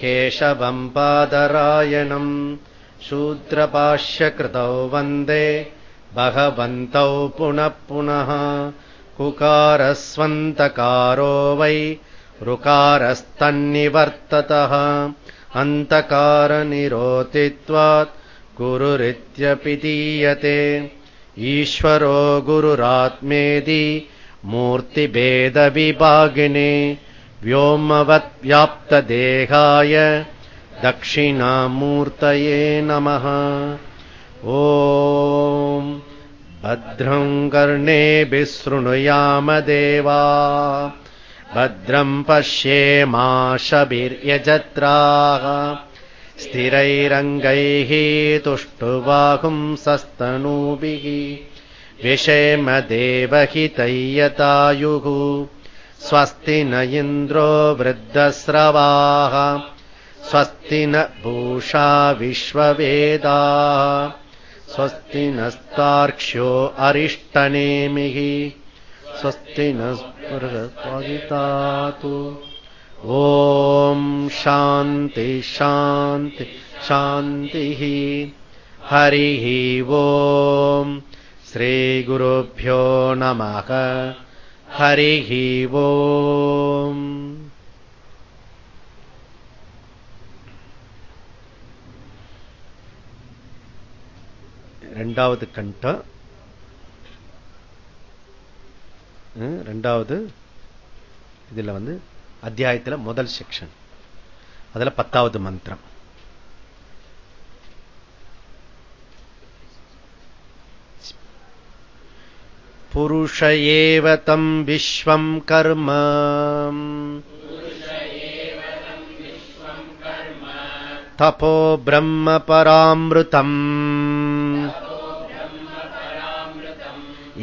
केशवम् पादरायणम् शूद्रपाश्यकृतौ वन्दे भगवन्तौ पुनः पुनः। कुकारस्वन्तकारो वै ऋकारस्तन्निवर्ततः। अन्तकारनिरोतित्वात् गुरुरित्यपि दीयते। ईश्वरो गुरुरात्मेदि मूर्तिभेदविभागिने व्योमवद्व्याप्तदेहाय दक्षिणामूर्तये नमः। ॐ भद्रम् कर्णेभिः शृणुयामदेवा भद्रम् पश्येमाशभिर्यजत्राः। स्थिरैरङ्गैः तुष्टुवाहुंसस्तनूभिः विषेमदेवहितैयतायुः स्वस्ति न इन्द्रो वृद्धस्रवाः स्वस्ति न भूषा विश्ववेदाः स्वस्ति नस्तार्क्ष्यो अरिष्टनेमिः स्वस्ति न स्फुरतातु ॐ शान्ति शान्ति शान्तिः। हरिः ॐ। श्रीगुरुभ्यो नमः हरिः ॐ ரெண்டாவது கண்டம் ரெண்டாவது இதுல வந்து அத்தியாயத்துல முதல் செக்ஷன் அதுல பத்தாவது மந்திரம் पुरुष तम विश्व कर्म। तपो ब्रह्मपरामृतम्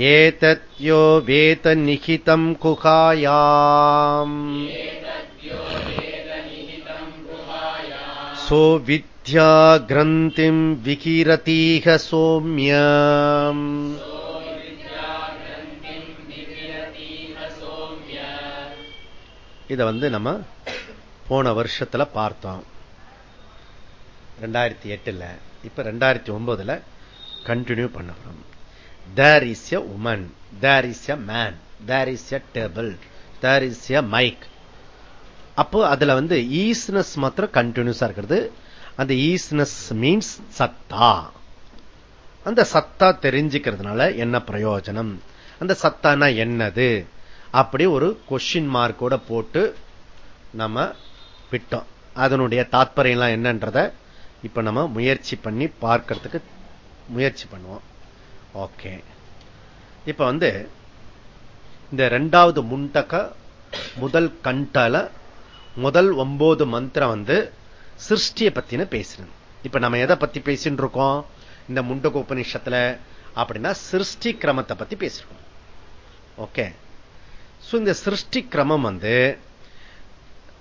एतत्यो वेतनिहितम् कुहायाम् सो विद्या ग्रन्थिम् विकिरतीह सौम्य இதை வந்து நம்ம போன வருஷத்துல பார்த்தோம். ரெண்டாயிரத்தி எட்டுல. இப்ப ரெண்டாயிரத்தி ஒன்பதுல கண்டினியூ பண்ணப்படும் there is a woman there is a man there is a table there is a mike அப்போ அதுல வந்து ஈஸ்னஸ் மாத்திரம் கண்டினியூஸா இருக்கிறது. அந்த ஈஸ்னஸ் மீன்ஸ் சத்தா. அந்த சத்தா தெரிஞ்சுக்கிறதுனால என்ன பிரயோஜனம்? அந்த சத்தானா என்னது? அப்படி ஒரு கொஸ்டின் மார்க்கோட போட்டு நம்ம விட்டோம். அதனுடைய தாற்பயம்லாம் என்னன்றத இப்ப நம்ம முயற்சி பண்ணி பார்க்கறதுக்கு முயற்சி பண்ணுவோம். ஓகே இப்ப வந்து இந்த ரெண்டாவது முண்டக முதல் கண்டால முதல் ஒன்பது மந்திரம் வந்து சிருஷ்டியை பத்தின பேசுறது. இப்ப நம்ம எதை பத்தி பேசிட்டு இருக்கோம்? இந்த முண்டக உபநிஷத்துல அப்படின்னா சிருஷ்டி கிரமத்தை பத்தி பேசிருக்கோம். ஓகே இந்த சிருஷ்டி கிரமம் வந்து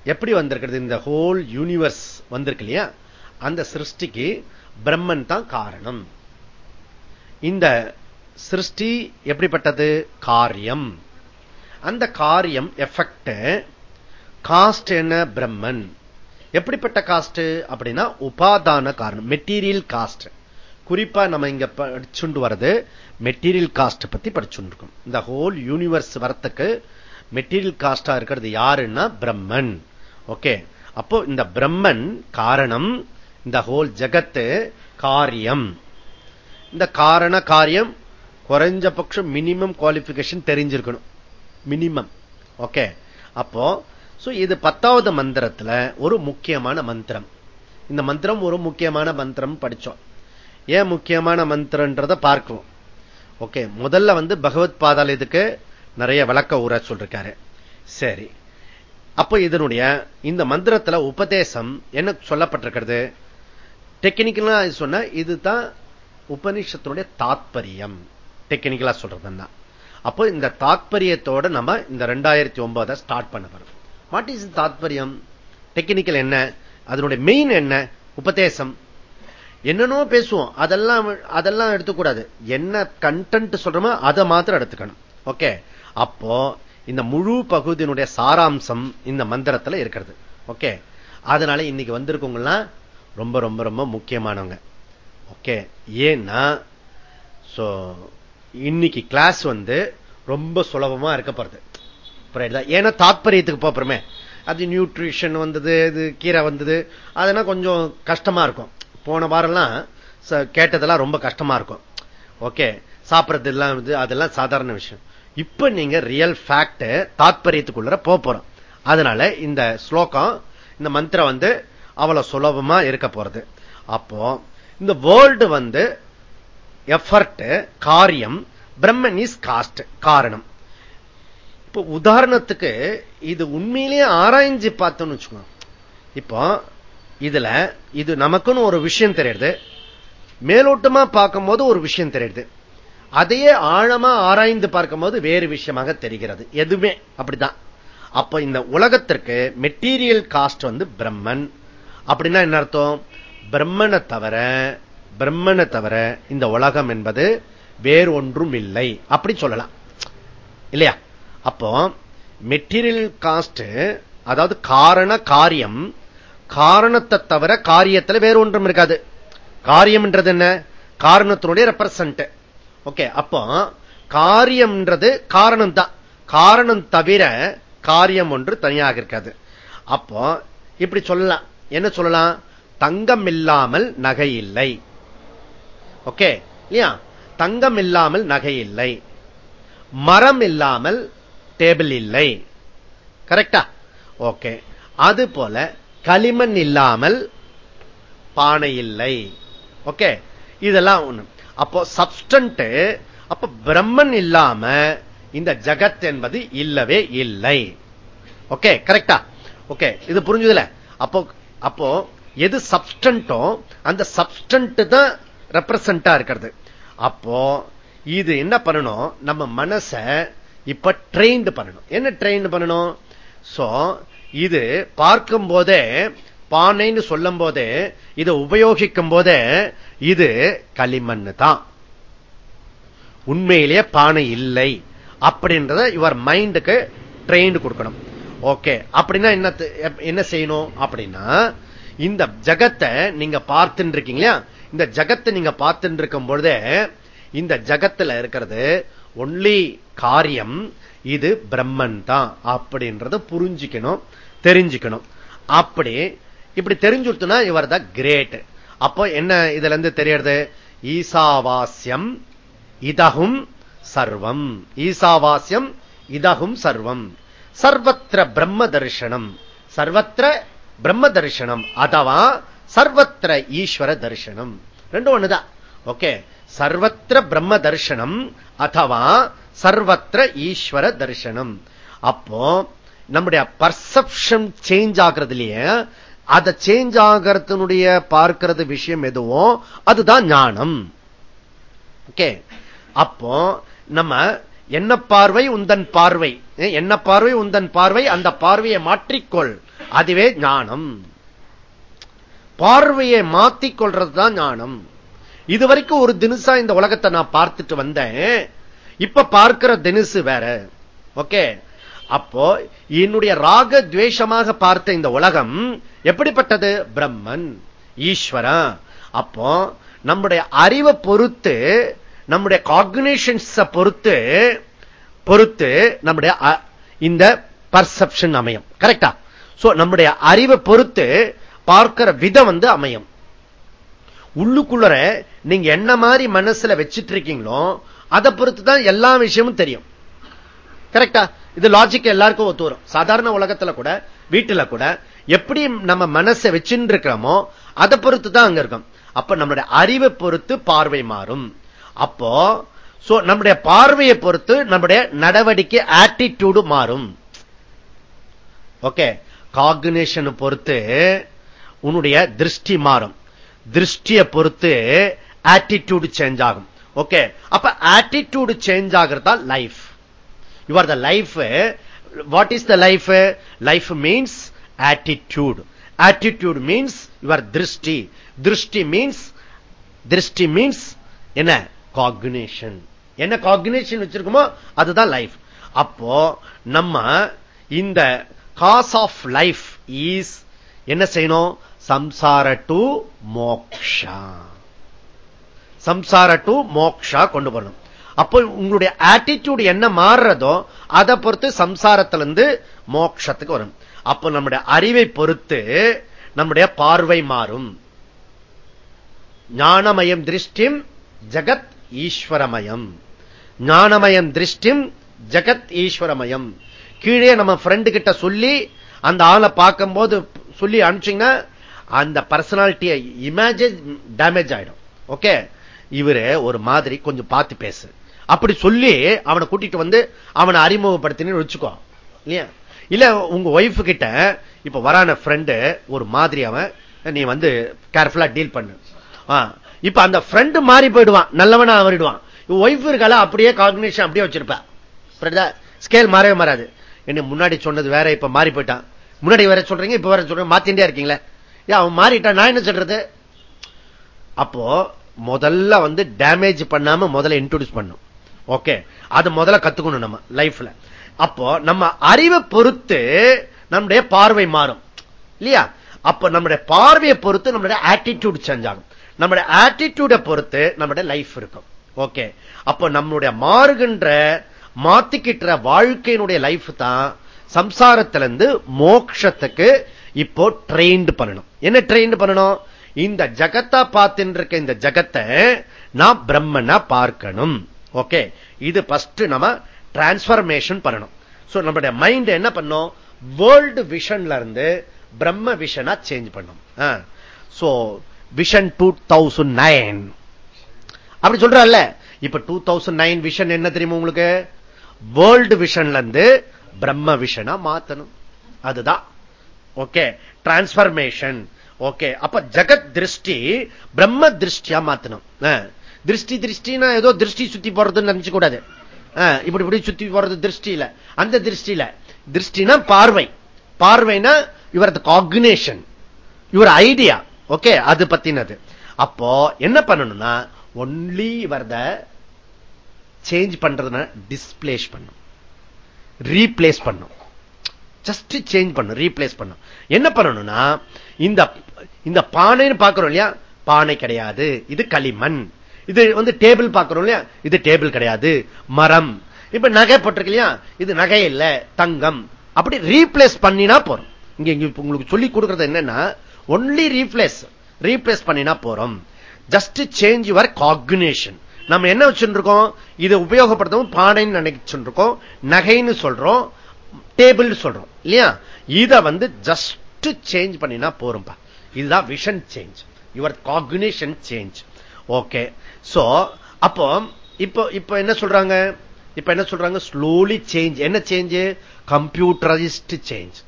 எப்படி வந்திருக்கிறது? இந்த ஹோல் யூனிவர்ஸ் வந்திருக்கு இல்லையா? அந்த சிருஷ்டிக்கு பிரம்மன் தான் காரணம். இந்த சிருஷ்டி எப்படிப்பட்டது? காரியம். அந்த காரியம் எஃபெக்ட் காஸ்ட் என்ன? பிரம்மன். எப்படிப்பட்ட காஸ்ட் அப்படின்னா உபாதான காரணம் மெட்டீரியல் காஸ்ட் குறிப்பா நம்ம இங்க படிச்சுண்டு வர்றது மெட்டீரியல் காஸ்ட் பத்தி படிச்சுருக்கோம் இந்த ஹோல் யூனிவர்ஸ் வரத்துக்கு மெட்டீரியல் காஸ்டா இருக்கிறது யாருன்னா பிரம்மன். ஓகே அப்போ இந்த பிரம்மன் காரணம் இந்த ஹோல் ஜகத்து காரியம். இந்த காரண காரியம் குறைஞ்சபட்சம் மினிமம் குவாலிபிகேஷன் தெரிஞ்சிருக்கணும். மினிமம் ஓகே அப்போ இது பத்தாவது மந்திரத்துல ஒரு முக்கியமான மந்திரம். இந்த மந்திரம் ஒரு முக்கியமான மந்திரம் படிச்சோம். ஏன் முக்கியமான மந்திரன்றத பார்க்கும் ஓகே முதல்ல வந்து பகவத் பாதால் இதுக்கு நிறைய விளக்க ஊற சொல்றாரு சரி. அப்ப இதனுடைய இந்த மந்திரத்துல உபதேசம் என்ன சொல்லப்பட்டிருக்கிறது? டெக்னிக்கலா சொன்ன இதுதான் உபனிஷத்தினுடைய தாத்பரியம். டெக்னிக்கலா சொல்றதுன்னா. அப்போ இந்த தாத்பரியத்தோட நம்ம இந்த ரெண்டாயிரத்தி ஒன்பதை ஸ்டார்ட் பண்ண வரும் வாட் இஸ் தாத்பரியம்? டெக்னிக்கல் என்ன? அதனுடைய மெயின் என்ன? உபதேசம். என்னன்னோ பேசுவோம். அதெல்லாம் அதெல்லாம் எடுத்துக்கூடாது. என்ன கண்டென்ட் சொல்றோமோ அதை மாத்திரம் எடுத்துக்கணும். ஓகே அப்போ இந்த முழு பகுதியினுடைய சாராம்சம் இந்த மந்திரத்துல இருக்கிறது. ஓகே அதனால இன்னைக்கு வந்திருக்கவங்கலாம் ரொம்ப ரொம்ப ரொம்ப முக்கியமானவங்க. ஓகே ஏன்னா இன்னைக்கு கிளாஸ் வந்து ரொம்ப சுலபமா இருக்கப்படுது ஏன்னா தாத்பரியத்துக்கு போறமே. அது நியூட்ரிஷன் வந்தது இது கீரை வந்தது அதெல்லாம் கொஞ்சம் கஷ்டமா இருக்கும். போன வாரம்லாம் கேட்டதெல்லாம் ரொம்ப கஷ்டமா இருக்கும். ஓகே சாப்பிட்றது எல்லாம் அதெல்லாம் சாதாரண விஷயம். இப்ப நீங்க ரியல் ஃபேக்ட் தாத்பரியத்துக்குள்ள போறோம். அதனால இந்த ஸ்லோகம் இந்த மந்திரம் வந்து அவ்வளவு சுலபமா இருக்க போறது. அப்போ இந்த வேர்ல்டு வந்து எஃபர்ட் காரியம் பிரம்மன் இஸ் காஸ்ட் காரணம். இப்போ உதாரணத்துக்கு இது உண்மையிலேயே ஆராய்ஞ்சு பார்த்தோம்னு வச்சுக்கோங்க. இப்போ இதுல இது நமக்குன்னு ஒரு விஷயம் தெரியுது. மேலோட்டமா பார்க்கும் போது ஒரு விஷயம் தெரியுது. அதையே ஆழமா ஆராய்ந்து பார்க்கும் போது வேறு விஷயமாக தெரிகிறது. எதுவுமே அப்படிதான். அப்ப இந்த உலகத்திற்கு மெட்டீரியல் காஸ்ட் வந்து பிரம்மன். அப்படின்னா என்ன அர்த்தம்? பிரம்மனை தவிர பிரம்மனை தவிர இந்த உலகம் என்பது வேறு ஒன்றும் இல்லை. அப்படி சொல்லலாம். இல்லையா? அப்போ மெட்டீரியல் காஸ்ட் அதாவது காரண காரியம் காரணத்தை தவிர காரியத்தில் வேறு ஒன்றும் இருக்காது. காரியம்ன்றது என்ன? காரணத்தினுடைய ரெப்ரசன்ட் ஓகே அப்போ காரியம்ன்றது காரணம் தான் காரணம் தவிர காரியம் ஒன்று தனியாக இருக்காது. அப்போ இப்படி சொல்லலாம். என்ன சொல்லலாம்? தங்கம் இல்லாமல் நகை இல்லை. ஓகே இல்லையா? தங்கம் இல்லாமல் நகை இல்லை. மரம் இல்லாமல் டேபிள் இல்லை. கரெக்டா ஓகே அது போல களிமண் இல்லாமல் பானை இல்லை ஓகே? இதெல்லாம் ஒண்ணு. அப்போ சப்ஸ்டன்ட் அப்ப பிரம்மன் இல்லாம இந்த ஜகத் என்பது இல்லவே இல்லை. ஓகே? கரெக்டா ஓகே? இது புரிஞ்சுதுல? அப்போ அப்போ எது சப்ஸ்டன்ட்டோ அந்த சப்ஸ்டன்ட் தான் ரெப்ரசண்டா இருக்கிறது. அப்போ இது என்ன பண்ணணும்? நம்ம மனச இப்ப ட்ரெயின் பண்ணணும். என்ன ட்ரெயின் பண்ணணும்? சோ இது பார்க்கும் போதே பானைன்னு சொல்லும் போதே இதை உபயோகிக்கும் போதே இது களிமண் தான். உண்மையிலேயே பானை இல்லை. அப்படின்றத இவர் மைண்டுக்கு ட்ரெயின் கொடுக்கணும். ஓகே அப்படின்னா என்ன என்ன செய்யணும் அப்படின்னா இந்த ஜகத்தை நீங்க பார்த்துட்டு இருக்கீங்களா இந்த ஜகத்தை நீங்க பார்த்துட்டு இருக்கும் பொழுதே இந்த ஜகத்துல இருக்கிறது ஒன்லி காரியம் இது பிரம்மன் தான் அப்படின்றத புரிஞ்சுக்கணும். தெரிஞ்சுக்கணும். அப்படி இப்படி தெரிஞ்சுட்டுனா இவர் தான் கிரேட் அப்போ என்ன இதுல இருந்து தெரியறது? ஈசாவாஸ்யம் இதகும் சர்வம். ஈசாவாஸ்யம் இதகும் சர்வம். சர்வத்திர பிரம்ம தரிசனம் சர்வத்திர பிரம்ம தரிசனம் அதவா? சர்வத்திர ஈஸ்வர தரிசனம். ரெண்டும் ஒண்ணுதான் ஓகே. சர்வத்திர பிரம்ம தரிசனம் அதவா? சர்வத்திர ஈஸ்வர தரிசனம். அப்போ நம்முடைய பர்செப்ஷன் சேஞ்ச் ஆகிறதுலயே அதை சேஞ்ச் ஆகிறதுனுடைய பார்க்கிறது விஷயம் எதுவோ அதுதான் ஞானம். ஓகே அப்போ நம்ம என்ன பார்வை உந்தன் பார்வை? என்ன பார்வை உந்தன் பார்வை? அந்த பார்வையை மாற்றிக்கொள். அதுவே ஞானம். பார்வையை மாத்திக்கொள்றது தான் ஞானம். இதுவரைக்கும் ஒரு தினசா இந்த உலகத்தை நான் பார்த்துட்டு வந்தேன். இப்ப பார்க்கிற தினுசு வேற. ஓகே அப்போ என்னுடைய ராக துவேஷமாக பார்த்த இந்த உலகம் எப்படிப்பட்டது? பிரம்மன் ஈஸ்வரன் அப்போ நம்முடைய அறிவை பொறுத்து நம்முடைய காக்னேஷன்ஸ பொறுத்து பொறுத்து நம்முடைய இந்த பர்செப்ஷன் அமையும். கரெக்டா சோ நம்முடைய அறிவை பொறுத்து பார்க்கிற விதம் வந்து அமையும். உள்ளுக்குள்ள நீங்க என்ன மாதிரி மனசுல வச்சிட்டு இருக்கீங்களோ அதை பொறுத்து தான் எல்லா விஷயமும் தெரியும். கரெக்டா இது லாஜிக் எல்லாருக்கும் ஒத்து வரும். சாதாரண உலகத்துல கூட வீட்டுல கூட எப்படி நம்ம மனசை வச்சுட்டு இருக்கிறோமோ அதை பொறுத்து தான் அங்க இருக்கும். அப்ப நம்மளுடைய அறிவை பொறுத்து பார்வை மாறும். அப்போ நம்முடைய பார்வையை பொறுத்து நம்முடைய நடவடிக்கை ஆட்டிடியூடு மாறும். ஓகே காகுனேஷன் பொறுத்து உன்னுடைய திருஷ்டி மாறும். திருஷ்டியை பொறுத்து ஆட்டிடியூடு சேஞ்ச் ஆகும். ஓகே அப்ப attitude change ஆகிறதா life you are the life what is the life life means attitude attitude means your திருஷ்டி திருஷ்டி மீன்ஸ் திருஷ்டி மீன்ஸ் என்ன? காக்னேஷன் என்ன காக்னேஷன் வச்சிருக்கோமோ அதுதான் லைஃப் அப்போ நம்ம இந்த காஸ் ஆஃப் லைஃப் ஈஸ் என்ன செய்யணும்? சம்சார டு மோக்ஷா. சம்சார டு மோக்ஷா கொண்டு போகணும் அப்போ உங்களுடைய ஆட்டிடியூட் என்ன மாறுறதோ அதை பொறுத்து சம்சாரத்திலிருந்து மோக்ஷத்துக்கு வரும். அப்போ நம்முடைய அறிவை பொறுத்து நம்முடைய பார்வை மாறும். ஞானமயம் திருஷ்டிம் ஜகத் ஈஸ்வரமயம். ஞானமயம் திருஷ்டிம் ஜகத் ஈஸ்வரமயம். கீழே நம்ம ஃப்ரெண்டு கிட்ட சொல்லி அந்த ஆளை பார்க்கும் போது சொல்லி அனுப்பிச்சிங்கன்னா அந்த பர்சனாலிட்டியை இமேஜின் டேமேஜ் ஆயிடும். ஓகே இவரு ஒரு மாதிரி கொஞ்சம் பார்த்து பேசு. அப்படி சொல்லி அவனை கூட்டிட்டு வந்து அவனை அறிமுகப்படுத்தினு வச்சுக்கோ. இல்லையா? இல்ல உங்க ஒய்ஃப் கிட்ட இப்ப வரான ஃப்ரெண்டு ஒரு மாதிரி அவன் நீ வந்து கேர்ஃபுல்லா டீல் பண்ணு. இப்ப அந்த ஃப்ரெண்டு மாறி போயிடுவான் நல்லவனா அவரிடுவான் ஒய்ஃப் இருக்கால அப்படியே காம்பினேஷன் அப்படியே வச்சிருப்பா. ஸ்கேல் மாறவே மாறாது. என்ன முன்னாடி சொன்னது வேற இப்ப மாறி போயிட்டான். முன்னாடி வேற சொல்றீங்க இப்ப வேற சொல்றீங்க மாத்திண்டே இருக்கீங்களே. அவன் மாறிட்டான் நான் என்ன சொல்றது? அப்போ முதல்ல வந்து டேமேஜ் பண்ணாம முதல்ல இன்ட்ரோடியூஸ் பண்ணும் ஓகே அது முதல்ல கத்துக்கணும் நம்ம லைஃப்ல அப்போ நம்ம அறிவை பொறுத்து நம்முடைய பார்வை மாறும். இல்லையா? அப்ப நம்முடைய பார்வையை பொறுத்து நம்முடைய ஆட்டிடியூட் சேஞ்ச் ஆகும். நம்முடைய ஆட்டிடியூட பொறுத்து நம்முடைய லைஃப் இருக்கும். ஓகே அப்போ நம்முடைய மாறுகின்ற மாத்திக்கிட்ட வாழ்க்கையினுடைய லைஃப் தான் சம்சாரத்திலிருந்து மோக்ஷத்துக்கு இப்போ ட்ரெயின்டு பண்ணணும். என்ன ட்ரெயின்டு பண்ணணும்? இந்த ஜகத்தா பார்த்துட்டு இருக்க இந்த ஜகத்தை நான் பிரம்மனா பார்க்கணும். ஓகே இது பஸ்ட் நம்ம டிரான்ஸ்பர்மேஷன் பண்ணணும். நம்முடைய மைண்ட் என்ன பண்ணும்? வேர்ல்டு விஷன்ல இருந்து பிரம்ம விஷனா சேஞ்ச் பண்ணும். So vision two thousand nine அப்படி சொல்றல்ல இப்ப டூ தௌசண்ட் நைன் விஷன் என்ன தெரியுமா உங்களுக்கு? வேர்ல்டு விஷன்ல இருந்து பிரம்ம விஷனா மாத்தணும். அதுதான். ஓகே டிரான்ஸ்பர்மேஷன் ஓகே அப்ப ஜகத் திருஷ்டி பிரம்ம திருஷ்டியா மாத்தணும். திருஷ்டி திருஷ்டினா ஏதோ திருஷ்டி சுத்தி போறதுன்னு நினைச்சு கூடாது. இப்படி இப்படி சுத்தி போறது திருஷ்டியில. அந்த திருஷ்டியில. திருஷ்டினா பார்வை. பார்வைனா இவரது காக்னேஷன் இவர் ஐடியா ஓகே அது பத்தினது. அப்போ என்ன பண்ணணும்னா ஒன்லி இவரத சேஞ்ச் பண்றதுனா டிஸ்பிளேஸ் பண்ணும். ரீப்ளேஸ் பண்ணும். ஜஸ்ட் சேஞ்ச் பண்ணும் ரீப்ளேஸ் பண்ணும். என்ன பண்ணணும்னா இந்த இந்த பானைன்னு பாக்குறோம் இல்லையா? பானை கிடையாது. இது களிமண். இது வந்து டேபிள் பார்க்கிறோம் இல்லையா? இது டேபிள் கிடையாது. மரம். இப்ப நகை போட்டிருக்கு இல்லையா? இது நகை இல்ல தங்கம். அப்படி ரீப்ளேஸ் பண்ணினா போறோம். இங்க உங்களுக்கு சொல்லி கொடுக்கறது என்னன்னா ஒன்லி ரீப்ளேஸ் ரீப்ளேஸ் பண்ணினா போறோம். ஜஸ்ட் சேஞ்ச் யுவர் காகுனேஷன் நம்ம என்ன வச்சுருக்கோம்? இதை உபயோகப்படுத்தவும் பானைன்னு நினைச்சுருக்கோம். நகைன்னு சொல்றோம். டேபிள் சொல்றோம். இல்லையா? இதை வந்து ஜஸ்ட் சேஞ்ச் பண்ணினா போறோம்பா இதுதான் vision change your cognition change okay so அப்போ இப்போ இப்போ என்ன சொல்றாங்க? இப்ப என்ன சொல்றாங்க? ஸ்லோலி சேஞ்ச் என்ன change computerised change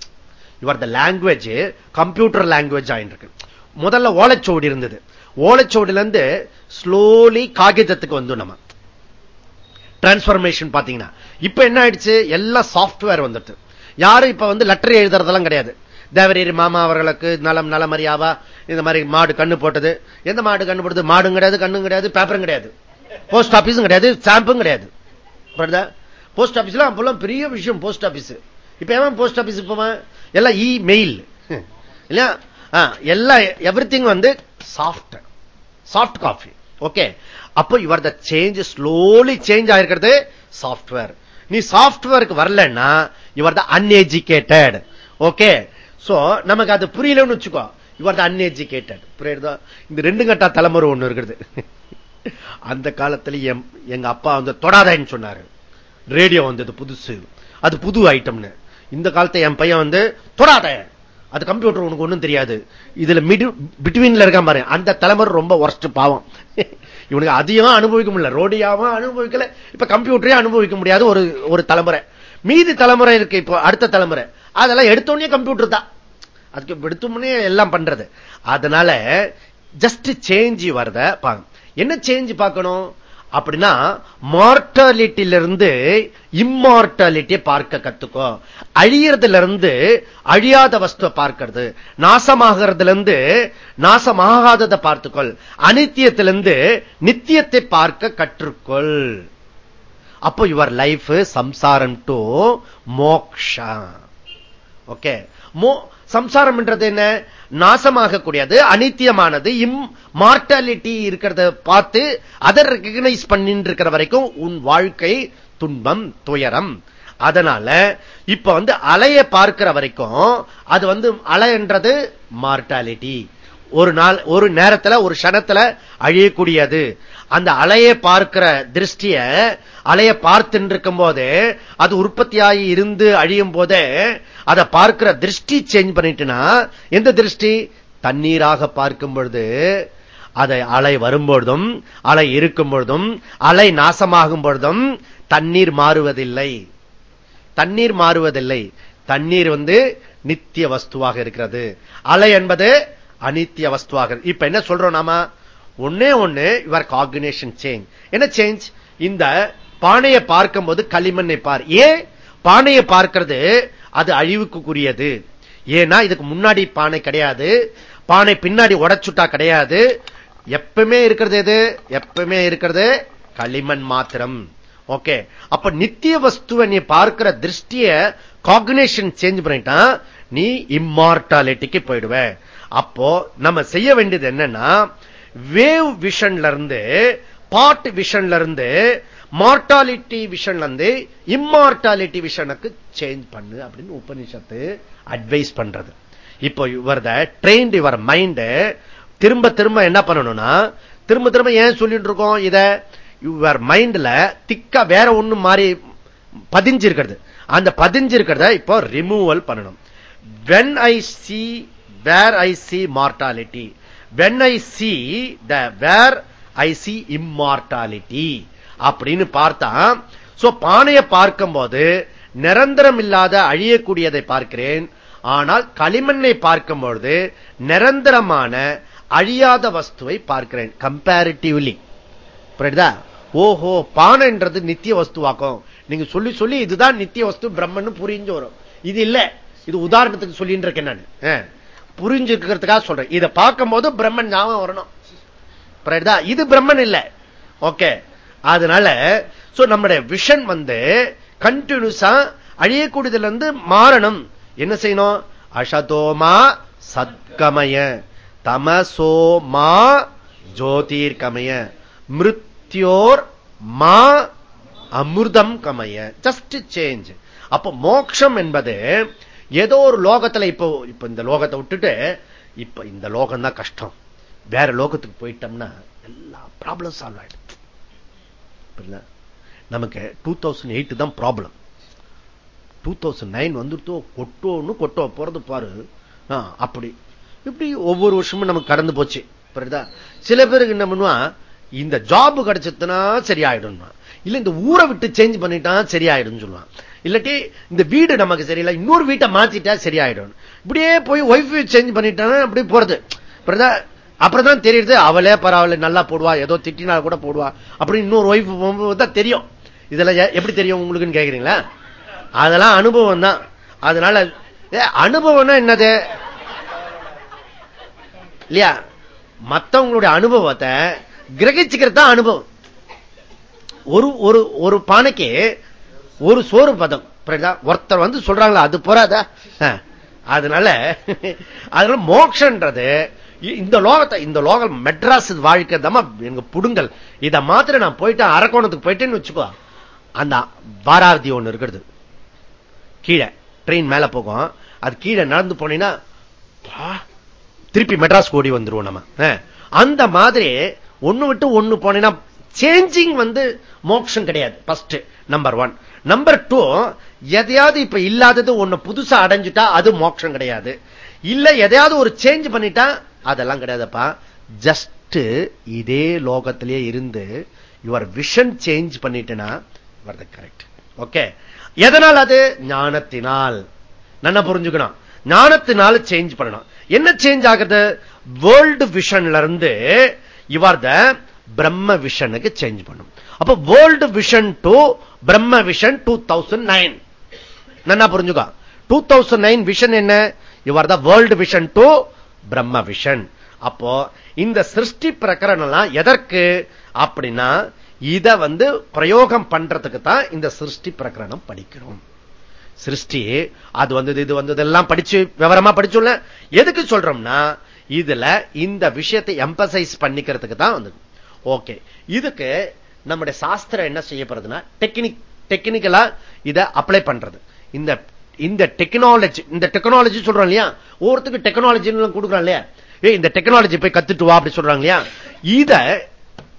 your the language computer language ஆயிருக்கு முதல்ல ஓலைச்சோடி இருந்தது. ஓலைச்சோடில இருந்து ஸ்லோலி காகிதத்துக்கு வந்து நம்ம. டிரான்ஸ்பர்மேஷன் பாத்தீங்கன்னா இப்ப என்ன ஆயிடுச்சு? எல்லாம் சாப்ட்வேர் வந்துட்டு. யாரும் இப்ப வந்து லெட்டர் எழுதுறதெல்லாம் கிடையாது. தேவரீர் மாமா அவர்களுக்கு நலம் நலமரியாவா இந்த மாதிரி மாடு கண்ணு போட்டது. எந்த மாடு கண்ணு போட்டது? மாடும் கிடையாது கண்ணும் கிடையாது பேப்பரும் கிடையாது. போஸ்ட் ஆபீஸும் கிடையாது ஸ்டாம்பும் கிடையாது. போஸ்ட் ஆபீஸ்ல அப்பெல்லாம் பெரிய விஷயம் போஸ்ட் ஆபீஸ் இப்ப ஏன் போஸ்ட் ஆபீஸ் போவேன்? எல்லாம் இ மெயில் இல்லையா எல்லாம் எவ்ரி திங் வந்து சாஃப்ட் சாஃப்ட் காஃபி ஓகே அப்போ இவர் த சேஞ்ச் ஸ்லோலி சேஞ்ச் ஆயிருக்கிறது சாஃப்ட்வேர் நீ சாஃப்ட்வேருக்கு வரலன்னா இவர் த அன்எஜுகேட்டட் ஓகே சோ நமக்கு அது புரியலன்னு வச்சுக்கோ. இவர் த அன்எஜுகேட்டட் புரியுதா? இந்த ரெண்டு கட்டா தலைமுறை ஒண்ணு இருக்குது. அந்த காலத்துல எங்க அப்பா வந்து தொடாதன்னு சொன்னாரு. ரேடியோ வந்தது புதுசு. அது புது ஐட்டம்னு இந்த காலத்தை என் பையன் வந்து தொடாத. அது கம்ப்யூட்டர் உனக்கு ஒண்ணும் தெரியாது. இதுல மிடு பிட்வீன்ல இருக்கான் பாரு. அந்த தலைமுறை ரொம்ப ஒர்ஸ்ட் பாவம். இவனுக்கு அதிகமா அனுபவிக்க முடியல. ரோடியாவும் அனுபவிக்கல. இப்ப கம்ப்யூட்டரே அனுபவிக்க முடியாது ஒரு ஒரு தலைமுறை. மீதி தலைமுறை இருக்கு இப்போ அடுத்த தலைமுறை. அதெல்லாம் எடுத்தோடனே கம்ப்யூட்டர் தான். அதுக்கு விடுத்தும்னே எல்லாம் பண்றது. அதனால ஜஸ்ட் சேஞ்ச் வரத என்ன சேஞ்ச் பார்க்கணும்? அப்படின்னா மார்டாலிட்டியிலிருந்து இம்மார்டாலிட்டியை பார்க்க கத்துக்கோ. அழியறதுல இருந்து அழியாத வஸ்துவை பார்க்கிறது. நாசமாகிறதுல இருந்து நாசமாகாததை பார்த்துக்கொள். அனித்தியத்திலிருந்து நித்தியத்தை பார்க்க கற்றுக்கொள். அப்போ யுவர் லைஃப் சம்சாரம் டு மோக்ஷா. ஓகே சம்சாரம் என்றது என்ன? நாசமாக கூடியது அனித்தியமானது இம் மார்டாலிட்டி இருக்கிறத பார்த்து அதை ரெக்கக்னைஸ் பண்ணிட்டு இருக்கிற வரைக்கும் உன் வாழ்க்கை துன்பம் துயரம். அதனால இப்ப வந்து அலைய பார்க்கிற வரைக்கும் அது வந்து அலைன்றது மார்டாலிட்டி. ஒரு நாள் ஒரு நேரத்துல ஒரு கணத்துல அழியக்கூடியது. அந்த அலையை பார்க்கிற திருஷ்டிய அலைய பார்த்து இருக்கும் போது அது உற்பத்தியாகி இருந்து அழியும் போதே அதை பார்க்கிற திருஷ்டி சேஞ்ச் பண்ணிட்டுனா எந்த திருஷ்டி? தண்ணீராக பார்க்கும் பொழுது அதை அலை வரும்பொழுதும் அலை இருக்கும் பொழுதும் அலை நாசமாகும் பொழுதும் தண்ணீர் மாறுவதில்லை. தண்ணீர் மாறுவதில்லை. தண்ணீர் வந்து நித்திய வஸ்துவாக இருக்கிறது. அலை என்பது அனித்திய வஸ்துவாக இப்ப என்ன சொல்றோம் நாம? ஒன்னே ஒண்ணு இவர் காகினேஷன் சேஞ்ச் என்ன சேஞ்ச் இந்த பானையை பார்க்கும் போது களிமண்ணை பார். ஏன்? பானையை பார்க்கிறது அது அழிவுக்குரியது ஏன்னா இதுக்கு முன்னாடி பானை கிடையாது. பானை பின்னாடி உடச்சுட்டா கிடையாது. எப்பவுமே இருக்கிறது எது? எப்பவுமே இருக்கிறது களிமண் மாத்திரம். ஓகே. அப்ப நித்திய வஸ்துவை நீ பார்க்கிற திருஷ்டிய காகுனேஷன் சேஞ்ச் பண்ணிட்டா நீ இம்மார்டாலிட்டிக்கு போயிடுவ. அப்போ நம்ம செய்ய வேண்டியது என்னன்னா வேவ் விஷன்ல இருந்து பாட் விஷன்ல இருந்து மார்டாலிட்டி விஷன் வந்து இம்மார்டாலிட்டி விஷனுக்கு சேஞ்ச் பண்ணு அப்படின்னு உபனிஷத்து அட்வைஸ் பண்றது. இப்போ இவர் ட்ரெயின்ட் இவர் மைண்ட் திரும்ப திரும்ப என்ன பண்ணணும்னா திரும்ப திரும்ப ஏன் சொல்லிட்டு இருக்கோம் இத? இவர் மைண்ட்ல திக்கா வேற ஒண்ணு மாறி பதிஞ்சிருக்கிறது. அந்த பதிஞ்சிருக்கிறத இப்போ ரிமூவல் பண்ணணும். When I see where I see mortality when I see the where I see immortality அப்படின்னு பார்த்தான். சோ பானையை பார்க்கும் போது நிரந்தரம் இல்லாத அழியக்கூடியதை பார்க்கிறேன். ஆனால் களிமண்ணை பார்க்கும் பொழுது நிரந்தரமான அழியாத வஸ்துவை பார்க்கிறேன். கம்பேரிட்டிவ்லி புரியுதா? ஓஹோ பானைன்றது நித்திய வஸ்துவாக்கும். நீங்க சொல்லி சொல்லி இதுதான் நித்திய வஸ்து பிரம்மன் புரிஞ்சு வரும். இது இல்ல. இது உதாரணத்துக்கு சொல்லிட்டு இருக்கேன் நான். புரிஞ்சுக்கிறதுக்காக சொல்றேன். இதை பார்க்கும் போது பிரம்மன் ஞாபகம் வரணும். இது பிரம்மன் இல்ல. ஓகே. அதனால நம்முடைய விஷன் வந்து கண்டினியூஸா அழியக்கூடியதுல இருந்து மாறணும். என்ன செய்யணும்? அசதோமா சத்கமய தமசோமா ஜோதிர்கமய மிருத்யோர் மா அமிர்தம் கமய. ஜஸ்ட் சேஞ்ச் அப்ப மோக்ஷம் என்பது ஏதோ ஒரு லோகத்துல இப்போ இப்ப இந்த லோகத்தை விட்டுட்டு இப்ப இந்த லோகம் தான் கஷ்டம். வேற லோகத்துக்கு போயிட்டோம்னா எல்லா ப்ராப்ளம் சால்வ் ஆயிடுது நமக்கு டூ தௌசண்ட் எயிட் தான் ப்ராப்ளம் டூ தௌசண்ட் நைன் வந்துருத்தோ கொட்டோன்னு கொட்டோ போறது பாரு. அப்படி. இப்படி ஒவ்வொரு வருஷமும் நமக்கு கடந்து போச்சு. புரியுதா? சில பேருக்கு என்ன பண்ணுவான் இந்த ஜாப் கிடைச்சதுன்னா சரியாயிடும் இல்ல இந்த ஊரை விட்டு சேஞ்ச் பண்ணிட்டான் சரியாயிடும் சொல்லுவான். இல்லாட்டி இந்த வீடு நமக்கு சரியில்லை இன்னொரு வீட்டை மாத்திட்டா சரியாயிடும். இப்படியே போய் ஒய்ஃப் சேஞ்ச் பண்ணிட்டான் அப்படி போறது. அப்புறம் தெரியுது அவளே பரவாயில்ல நல்லா போடுவா ஏதோ திட்டினா கூட போடுவா. அப்படின்னு இன்னொரு ஒய்ஃப் தான் தெரியும். இதெல்லாம் எப்படி தெரியும் உங்களுக்குன்னு கேக்குறீங்களா? அதெல்லாம் அனுபவம் தான். அதனால அனுபவம்னா என்னது? இல்லையா? மத்தவங்களுடைய அனுபவத்தை கிரகிச்சுக்கிறது தான் அனுபவம். ஒரு ஒரு ஒரு பானைக்கு ஒரு சோறு பதம் ஒருத்தர் வந்து சொல்றாங்களா அது போறாதா? அதனால அதனால மோக்ஷன்றது இந்த லோகத்தை இந்த லோகம் மெட்ராஸ் வாழ்க்கை தான் எங்க புடுங்கல். இதை மாத்திர நான் போயிட்டேன் அரக்கோணத்துக்கு போயிட்டேன்னு வச்சுக்கோ. அந்த வாராவதி ஒண்ணு இருக்கிறது. கீழே ட்ரெயின் மேல போகும். அது கீழே நடந்து போனீங்கன்னா திருப்பி மெட்ராஸ் ஓடி வந்துருவோம் நம்ம. அந்த மாதிரி ஒண்ணு விட்டு ஒண்ணு போனீங்கன்னா சேஞ்சிங் வந்து மோக்ஷம் கிடையாது. First number one number two எதையாவது இப்ப இல்லாதது ஒண்ணு புதுசா அடைஞ்சுட்டா அது மோட்சம் கிடையாது. இல்ல எதையாவது ஒரு சேஞ்ச் பண்ணிட்டா அதெல்லாம் கிடையாதுப்பா. ஜஸ்ட் இதே லோகத்திலேயே இருந்து யுவர் விஷன் சேஞ்ச் பண்ணிட்டுனா கரெக்ட் ஓகே எதனால் அது? ஞானத்தினால். நல்லா புரிஞ்சுக்கணும். ஞானத்தினால சேஞ்ச் பண்ணணும். என்ன சேஞ்ச் ஆகுது? வேர்ல்டு விஷன்ல இருந்து இவர் த பிரம்ம விஷனுக்கு சேஞ்ச் பண்ணும். அப்ப world vision to Brahma vision two thousand nine நல்லா புரிஞ்சுக்கோ. டூ தௌசண்ட் நைன் விஷன் என்ன? இவர் the world vision to Brahma vision அப்போ இந்த சிருஷ்டி பிரகரணம் எதற்கு? அப்படின்னா இத வந்து பிரயோகம் பண்றதுக்கு தான் இந்த சிருஷ்டி பிரகரணம் படிக்கிறோம் சிருஷ்டி அது வந்தது இது வந்தது எல்லாம் படிச்சு விவரமா படிச்சுள்ள எதுக்கு சொல்றோம்னா இதுல இந்த விஷயத்தை எம்பசைஸ் பண்ணிக்கிறதுக்கு தான் வந்து ஓகே இதுக்கு நம்முடைய சாஸ்திரம் என்ன செய்யப்படுறதுன்னா டெக்னிக் டெக்னிக்கலா இதை அப்ளை பண்றது. இந்த இந்த டெக்னாலஜி இந்த டெக்னாலஜி சொல்றோம் இல்லையா? ஒவ்வொருத்துக்கு டெக்னாலஜி கொடுக்குறான் இல்லையா? ஏ இந்த டெக்னாலஜி போய் கத்துட்டு வா அப்படி சொல்றாங்க இல்லையா? இத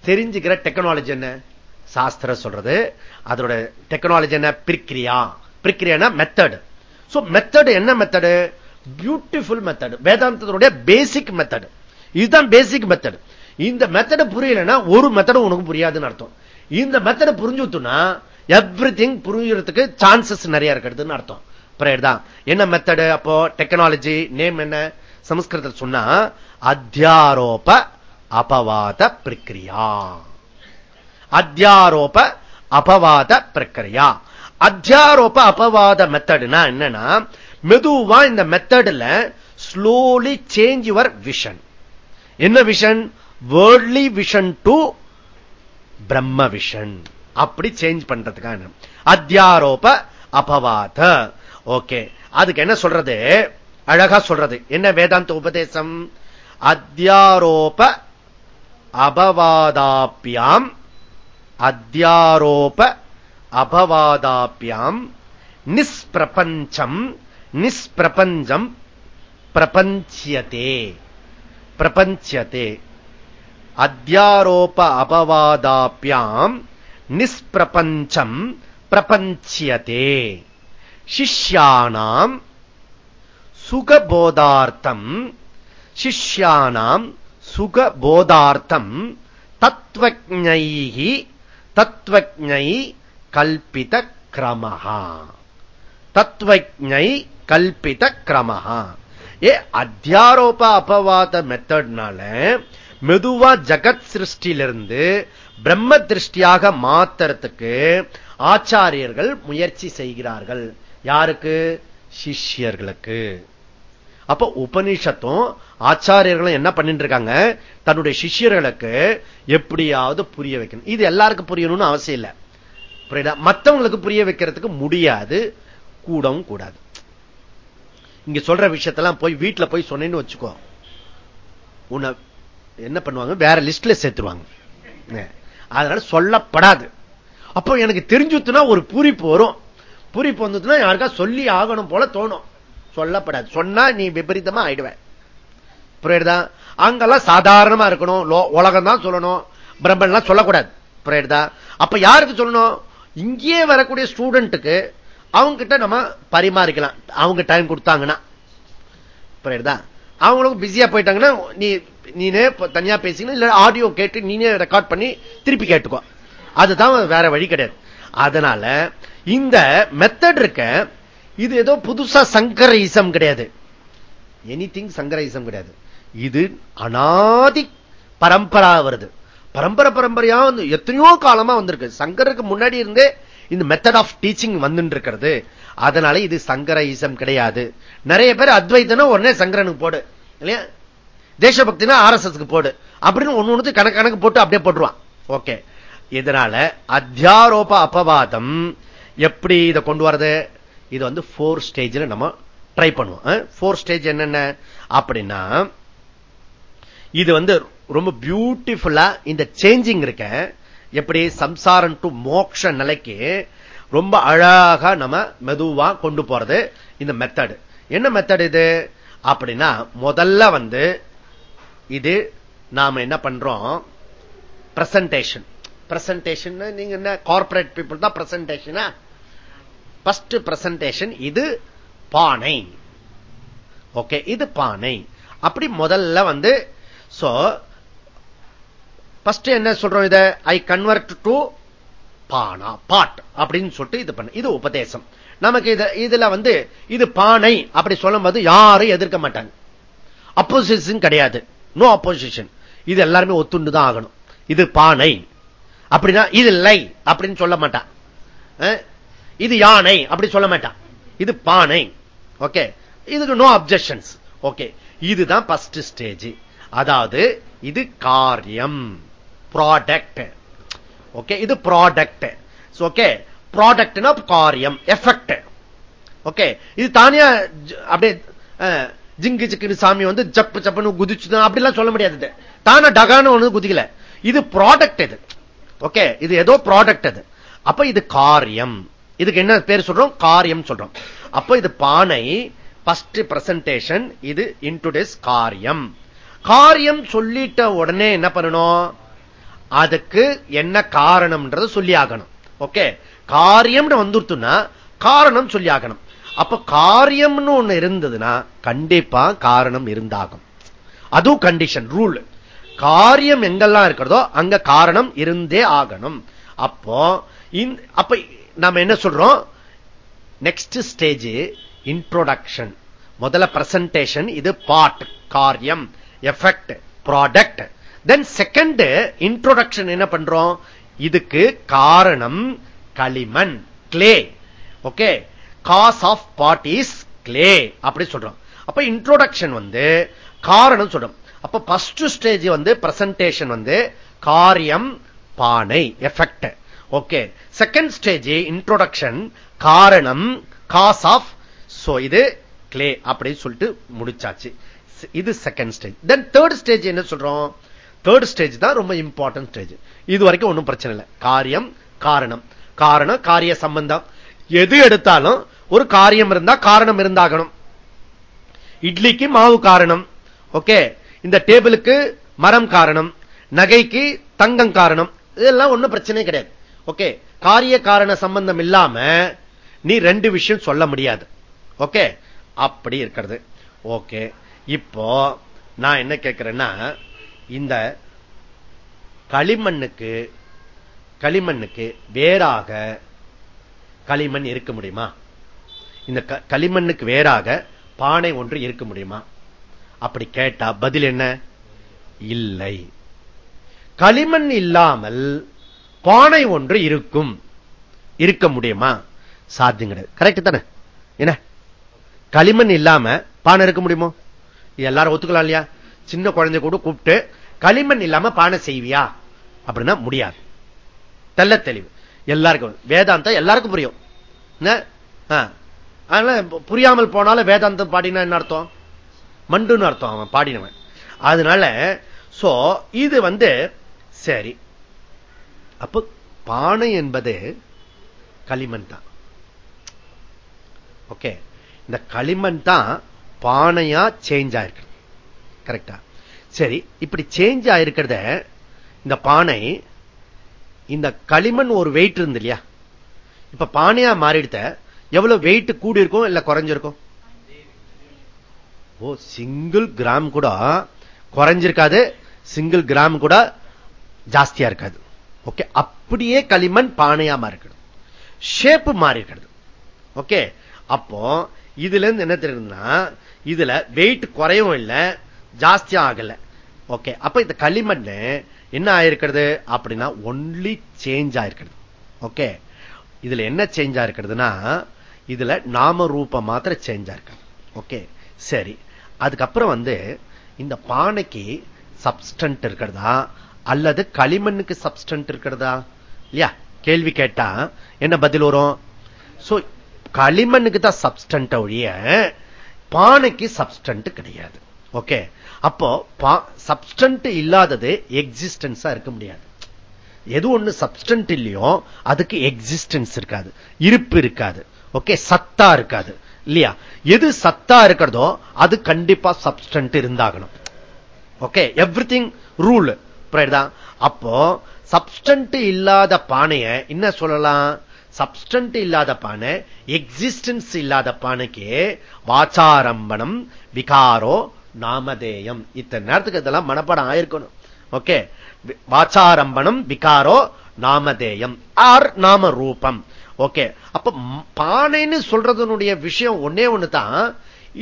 தெரிஞ்சுக்கிற டெக்னாலஜி என்ன? சாஸ்திரம் சொல்றது. அதோட டெக்னாலஜி என்ன? பிரிக்கிரியா. பிரிக்கிரியா மெத்தடு சோ மெத்தடு என்ன மெத்தடு பியூட்டிஃபுல் மெத்தடு வேதாந்தத்தினுடைய பேசிக் மெத்தடு இதுதான் பேசிக் மெத்தடு இந்த மெத்தடு புரியலன்னா ஒரு மெத்தடும் உனக்கு புரியாதுன்னு அர்த்தம். இந்த மெத்தட புரிஞ்சுட்டுனா எவ்ரி திங் புரிஞ்சுறதுக்கு சான்சஸ் நிறைய இருக்கிறதுன்னு அர்த்தம். தான். என்ன மெத்தடு அப்போ டெக்னாலஜி நேம் என்ன? சமஸ்கிருதத்தில் சொன்னா அத்தியாரோப அபவாத பிரக்கிரியா அத்தியாரோப அபவாத பிரக்கிரியா அத்தியாரோப அபவாத மெத்தடுனா என்னன்னா மெதுவா இந்த மெத்தடில் ஸ்லோலி சேஞ்ச் யுவர் விஷன் என்ன vision worldly vision to Brahma vision அப்படி சேஞ்ச் பண்றதுக்கான. அத்தியாரோப அபவாத. ஓகே. அதுக்கு என்ன சொல்றது? அழகா சொல்றது. என்ன வேதாந்த உபதேசம்? அத்தியாரோப அபவாதாபியாம். அத்தியாரோப அபவாதாபியாம். நிஸ்பிரபஞ்சம். நிஸ்பிரபஞ்சம் பிரபஞ்சியதே. பிரபஞ்சியதே. அத்தியாரோப அபவாதாபியாம். நிஸ்பிரபஞ்சம் பிரபஞ்சியதே. சிஷ்யானாம் சுகபோதார்த்தம் சிஷ்யானாம் சுகபோதார்த்தம் தத்வஜை தத்வஜை கல்பித கிரமஹா தத்வஜை கல்பித கிரமஹா ஏ அத்தியாரோப அபவாத மெத்தட்னால மெதுவா ஜகத் சிருஷ்டியிலிருந்து பிரம்ம திருஷ்டியாக மாத்துறதுக்கு ஆச்சாரியர்கள் முயற்சி செய்கிறார்கள். யாருக்கு? சிஷ்யர்களுக்கு. அப்ப உபனிஷத்தும் ஆச்சாரியர்களும் என்ன பண்ணிட்டு இருக்காங்க தன்னுடைய சிஷியர்களுக்கு எப்படியாவது புரிய வைக்கணும். இது எல்லாருக்கும் புரியணும்னு அவசியம் இல்லை. புரியுதா? மற்றவங்களுக்கு புரிய வைக்கிறதுக்கு முடியாது கூடவும் கூடாது. இங்க சொல்ற விஷயத்தெல்லாம் போய் வீட்டுல போய் சொன்னேன்னு வச்சுக்கோ. உன்னை என்ன பண்ணுவாங்க? வேற லிஸ்ட்ல சேர்த்துருவாங்க. அதனால சொல்லப்படாது. அப்போ எனக்கு தெரிஞ்சுத்துனா ஒரு பூரிப்பு வரும். பூரிப்பு வந்ததுன்னா யாருக்கா சொல்லி ஆகணும் போல தோணும். சொல்லப்படாது. சொன்னா நீ விபரீதமா ஆயிடுவேன் புரியுதா? அங்கெல்லாம் சாதாரணமா இருக்கணும். உலகம் தான் சொல்லணும். பிரம்மன்லாம் சொல்லக்கூடாது. புரியுதா? அப்ப யாருக்கு சொல்லணும்? இங்கேயே வரக்கூடிய ஸ்டூடெண்ட்டுக்கு அவங்க கிட்ட நம்ம பரிமாறிக்கலாம். அவங்க டைம் கொடுத்தாங்கன்னா. புரியுதா? அவங்களுக்கும் பிஸியா போயிட்டாங்கன்னா நீ நீனே தனியா பேசிக்கணும் இல்ல ஆடியோ கேட்டு நீனே ரெக்கார்ட் பண்ணி திருப்பி கேட்டுக்கோ. அதுதான் வேற வழி கிடையாது. அதனால இந்த மெத்தட் இருக்க இது ஏதோ புதுசா சங்கரைசம் கிடையாது. எனி திங் சங்கரைசம் கிடையாது. இது அனாதி பரம்பரா வருது. பரம்பரை பரம்பரையா வந்து எத்தனையோ காலமா வந்திருக்கு. சங்கருக்கு முன்னாடி இருந்தே இந்த மெத்தட் ஆஃப் டீச்சிங் வந்துட்டு இருக்கிறது அதனால இது சங்கரைசம் கிடையாது. நிறைய பேர் அத்வைத்தனா உடனே சங்கரனுக்கு போடு. இல்லையா? தேசபக்தினா ஆர் எஸ் எஸ்க்கு போடு. அப்படின்னு ஒண்ணு ஒண்ணு கணக்கு கணக்கு போட்டு அப்படியே போட்டுருவான். ஓகே இதனால அத்தியாரோப அபவாதம் எப்படி இதை கொண்டு வரது? இது வந்து போர் ஸ்டேஜில் நம்ம ட்ரை பண்ணுவோம். போர் ஸ்டேஜ் என்னென்ன? அப்படின்னா இது வந்து ரொம்ப பியூட்டிஃபுல்லா இந்த சேஞ்சிங் இருக்க எப்படி? சம்சாரம் டு மோக்ஷ நிலைக்கு ரொம்ப அழகா நம்ம மெதுவா கொண்டு போறது இந்த மெத்தடு என்ன மெத்தட் இது? அப்படின்னா முதல்ல வந்து இது நாம என்ன பண்றோம்? பிரசன்டேஷன் பிரசன்டேஷன் நீங்க என்ன? கார்பரேட் பீப்புள் தான் பிரசன்டேஷனா பஸ்ட் பிரசன்டேஷன் இது பானை. ஓகே இது பானை. அப்படி முதல்ல வந்து சோ என்ன சொல்றோம் இத? ஐ கன்வெர்ட் டு பானா பாட் அப்படின்னு சொல்லிட்டு இது பண்ண. இது உபதேசம். நமக்கு இதுல வந்து இது பானை அப்படி சொல்லும் போது யாரும் எதிர்க்க மாட்டாங்க. அப்போசிஷன் கிடையாது. நோ அப்போசிஷன் இது எல்லாருமே ஒத்துண்டு தான் ஆகணும். இது பானை. அப்படின்னா இது லை அப்படின்னு சொல்ல மாட்டான் இது யானை அப்படி சொல்ல மாட்டான். இது பானை. ஓகே. இதுக்கு நோ அப்செக்ஷன்ஸ் ஓகே. இதுதான் பஸ்ட் ஸ்டேஜ் அதாவது இது காரியம். Product okay. இது ப்ராடக்ட் ஓகே. ப்ராடக்ட்னா காரியம். Effect okay. இது தானியா அப்படியே ஜிங்கு ஜிக்கு சாமி வந்து ஜப்பு ஜப்புன்னு குதிச்சு அப்படிலாம் சொல்ல முடியாது தானே டகான ஒண்ணு குதிக்கல. இது ப்ராடக்ட் இது. ஓகே. இது ஏதோ ப்ராடக்ட் அது அப்ப இது காரியம். இதுக்கு என்ன பேர் சொல்றோம்? காரியம் சொல்றோம். அப்ப இது பானை பஸ்ட் பிரசன்டேஷன் இது இன்டுடேஸ் காரியம். காரியம் சொல்லிட்ட உடனே என்ன பண்ணணும்? அதுக்கு என்ன காரணம்ன்றது சொல்லி ஆகணும். ஓகே? காரியம்னு வந்துருத்துன்னா காரணம் சொல்லி ஆகணும். அப்ப காரியம்னு ஒண்ணு இருந்ததுன்னா கண்டிப்பா காரணம் இருந்தாகும். அதுவும் கண்டிஷன் ரூல் காரியம் எங்கெல்லாம் இருக்கிறதோ அங்க காரணம் இருந்தே ஆகணும். அப்போ அப்ப நாம என்ன சொல்றோம்? நெக்ஸ்ட் ஸ்டேஜ் இன்ட்ரோடக்ஷன் முதல்ல பிரசன்டேஷன் இது பாட் காரியம் effect product then second introduction என்ன பண்றோம்? இதுக்கு காரணம் களிமண் clay okay cause of pot is clay அப்படி சொல்றோம். அப்ப இன்ட்ரோடக்ஷன் வந்து காரணம் சொல்றோம். அப்ப பஸ்ட் ஸ்டேஜ் வந்து பிரசன்டேஷன் வந்து காரியம் பானை effect okay second stage introduction காரணம் காஸ் ஆஃப் சோ இது கிளே அப்படின்னு சொல்லிட்டு முடிச்சாச்சு. இது second stage then third stage என்ன சொல்றோம்? தேர்ட் ஸ்டேஜ் தான் ரொம்ப இம்பார்ட்டன்ட் ஸ்டேஜ் இது வரைக்கும் ஒன்றும் பிரச்சனை இல்லை. காரியம் காரணம். காரணம் காரிய சம்பந்தம். எது எடுத்தாலும் ஒரு காரியம் இருந்தா காரணம் இருந்தாகணும். இட்லிக்கு மாவு காரணம். ஓகே இந்த டேபிளுக்கு மரம் காரணம். நகைக்கு தங்கம் காரணம். இதெல்லாம் ஒன்றும் பிரச்சனையே கிடையாது. ஓகே? காரிய காரண சம்பந்தம் இல்லாம நீ ரெண்டு விஷயம் சொல்ல முடியாது. ஓகே? அப்படி இருக்கிறது. ஓகே? இப்போ நான் என்ன கேட்கிறேன்னா இந்த களிமண்ணுக்கு களிமண்ணுக்கு வேறாக களிமண் இருக்க முடியுமா? இந்த களிமண்ணுக்கு வேறாக பானை ஒன்று இருக்க முடியுமா? அப்படி கேட்டா பதில் என்ன? இல்லை. களிமண் இல்லாமல் பானை ஒன்று இருக்கும். இருக்க முடியுமா? சாத்தியம் கிடையாது கரெக்ட் தானே? என்ன? களிமண் இல்லாம பானை இருக்க முடியுமோ? எல்லாரும் ஒத்துக்கலாம் இல்லையா? சின்ன குழந்தை கூட கூப்பிட்டு களிமண் இல்லாம பானை செய்வியா? அப்படின்னா முடியாது. தெல்ல தெளிவு. எல்லாருக்கும் வேதாந்தம் எல்லாருக்கும் புரியும். புரியாமல் போனாலும் வேதாந்தம் பாடினா என்ன அர்த்தம்? மண்டுன்னு அர்த்தம் அவன் பாடினவன். அதனால சோ இது வந்து சரி அப்ப பானை என்பது களிமண் தான். ஓகே. இந்த களிமண் தான் பானையா சேஞ்ச் ஆயிருக்கு. கரெக்டா சரி இப்படி சேஞ்ச் ஆயிருக்கிறத இந்த பானை இந்த களிமண் ஒரு வெயிட் இருந்து இல்லையா? இப்ப பானையா மாறிடுத்த எவ்வளவு வெயிட் கூடி இருக்கும் இல்ல குறைஞ்சிருக்கும்? ஓ சிங்கிள் கிராம் கூட குறைஞ்சிருக்காது சிங்கிள் கிராம் கூட ஜாஸ்தியா இருக்காது. ஓகே? அப்படியே களிமண் பானையா மாறிக்கிறது ஷேப்பு மாறிக்கிறது ஓகே? அப்போ இதுல இருந்து என்ன தெரியுதுன்னா இதுல வெயிட் குறையவும் இல்லை ஜாஸ்தியும் ஆகல. ஓகே? அப்ப இந்த களிமண் என்ன ஆயிருக்கிறது அப்படின்னா ஒன்லி சேஞ்ச் ஆயிருக்கிறது. ஓகே? இதுல என்ன சேஞ்ச் ஆயிருக்கிறதுனா இதுல நாம ரூபம் மாத்திர சேஞ்ச் ஆயிருக்கு ஓகே? சரி. அதுக்கப்புறம் வந்து இந்த பானைக்கு சப்ஸ்டன்ட் இருக்கிறதா? அல்லது களிமண்ணுக்கு சப்ஸ்டன்ட் இருக்கிறதா? இல்லையா? கேள்வி கேட்டா என்ன பதில் வரும்? களிமண்ணுக்கு தான் சப்ஸ்டன்ட் ஒழிய பானைக்கு சப்ஸ்டன்ட் கிடையாது. ஓகே அப்போ சப்ஸ்டன்ட் இல்லாதது எக்ஸிஸ்டன்ஸா இருக்க முடியாது. எது ஒண்ணு சப்ஸ்டன்ட் இல்லையோ அதுக்கு எக்ஸிஸ்டன்ஸ் இருக்காது. இருப்பு இருக்காது. ஓகே சத்தா இருக்காது. இல்லையா? எது சத்தா இருக்கிறதோ அது கண்டிப்பா சப்ஸ்டன்ட் இருந்தாகணும். ஓகே எவ்ரி திங் ரூல் அப்போ சப்ஸ்டன்ட் இல்லாத பானைய என்ன சொல்லலாம்? சப்ஸ்டன்ட் இல்லாத பானை எக்ஸிஸ்டன்ஸ் இல்லாத பானைக்கு வாச்சாரம்பணம் விகாரோ நாமதேயம். இத்தனை நேரத்துக்கு இதெல்லாம் மனப்படம் ஆயிருக்கணும். ஓகே வாச்சாரம்பணம் விகாரோ நாமதேயம். ஆர் நாம ரூபம் ஓகே அப்ப பானைன்னு சொல்றதனுடைய விஷயம் ஒன்னே ஒண்ணு தான்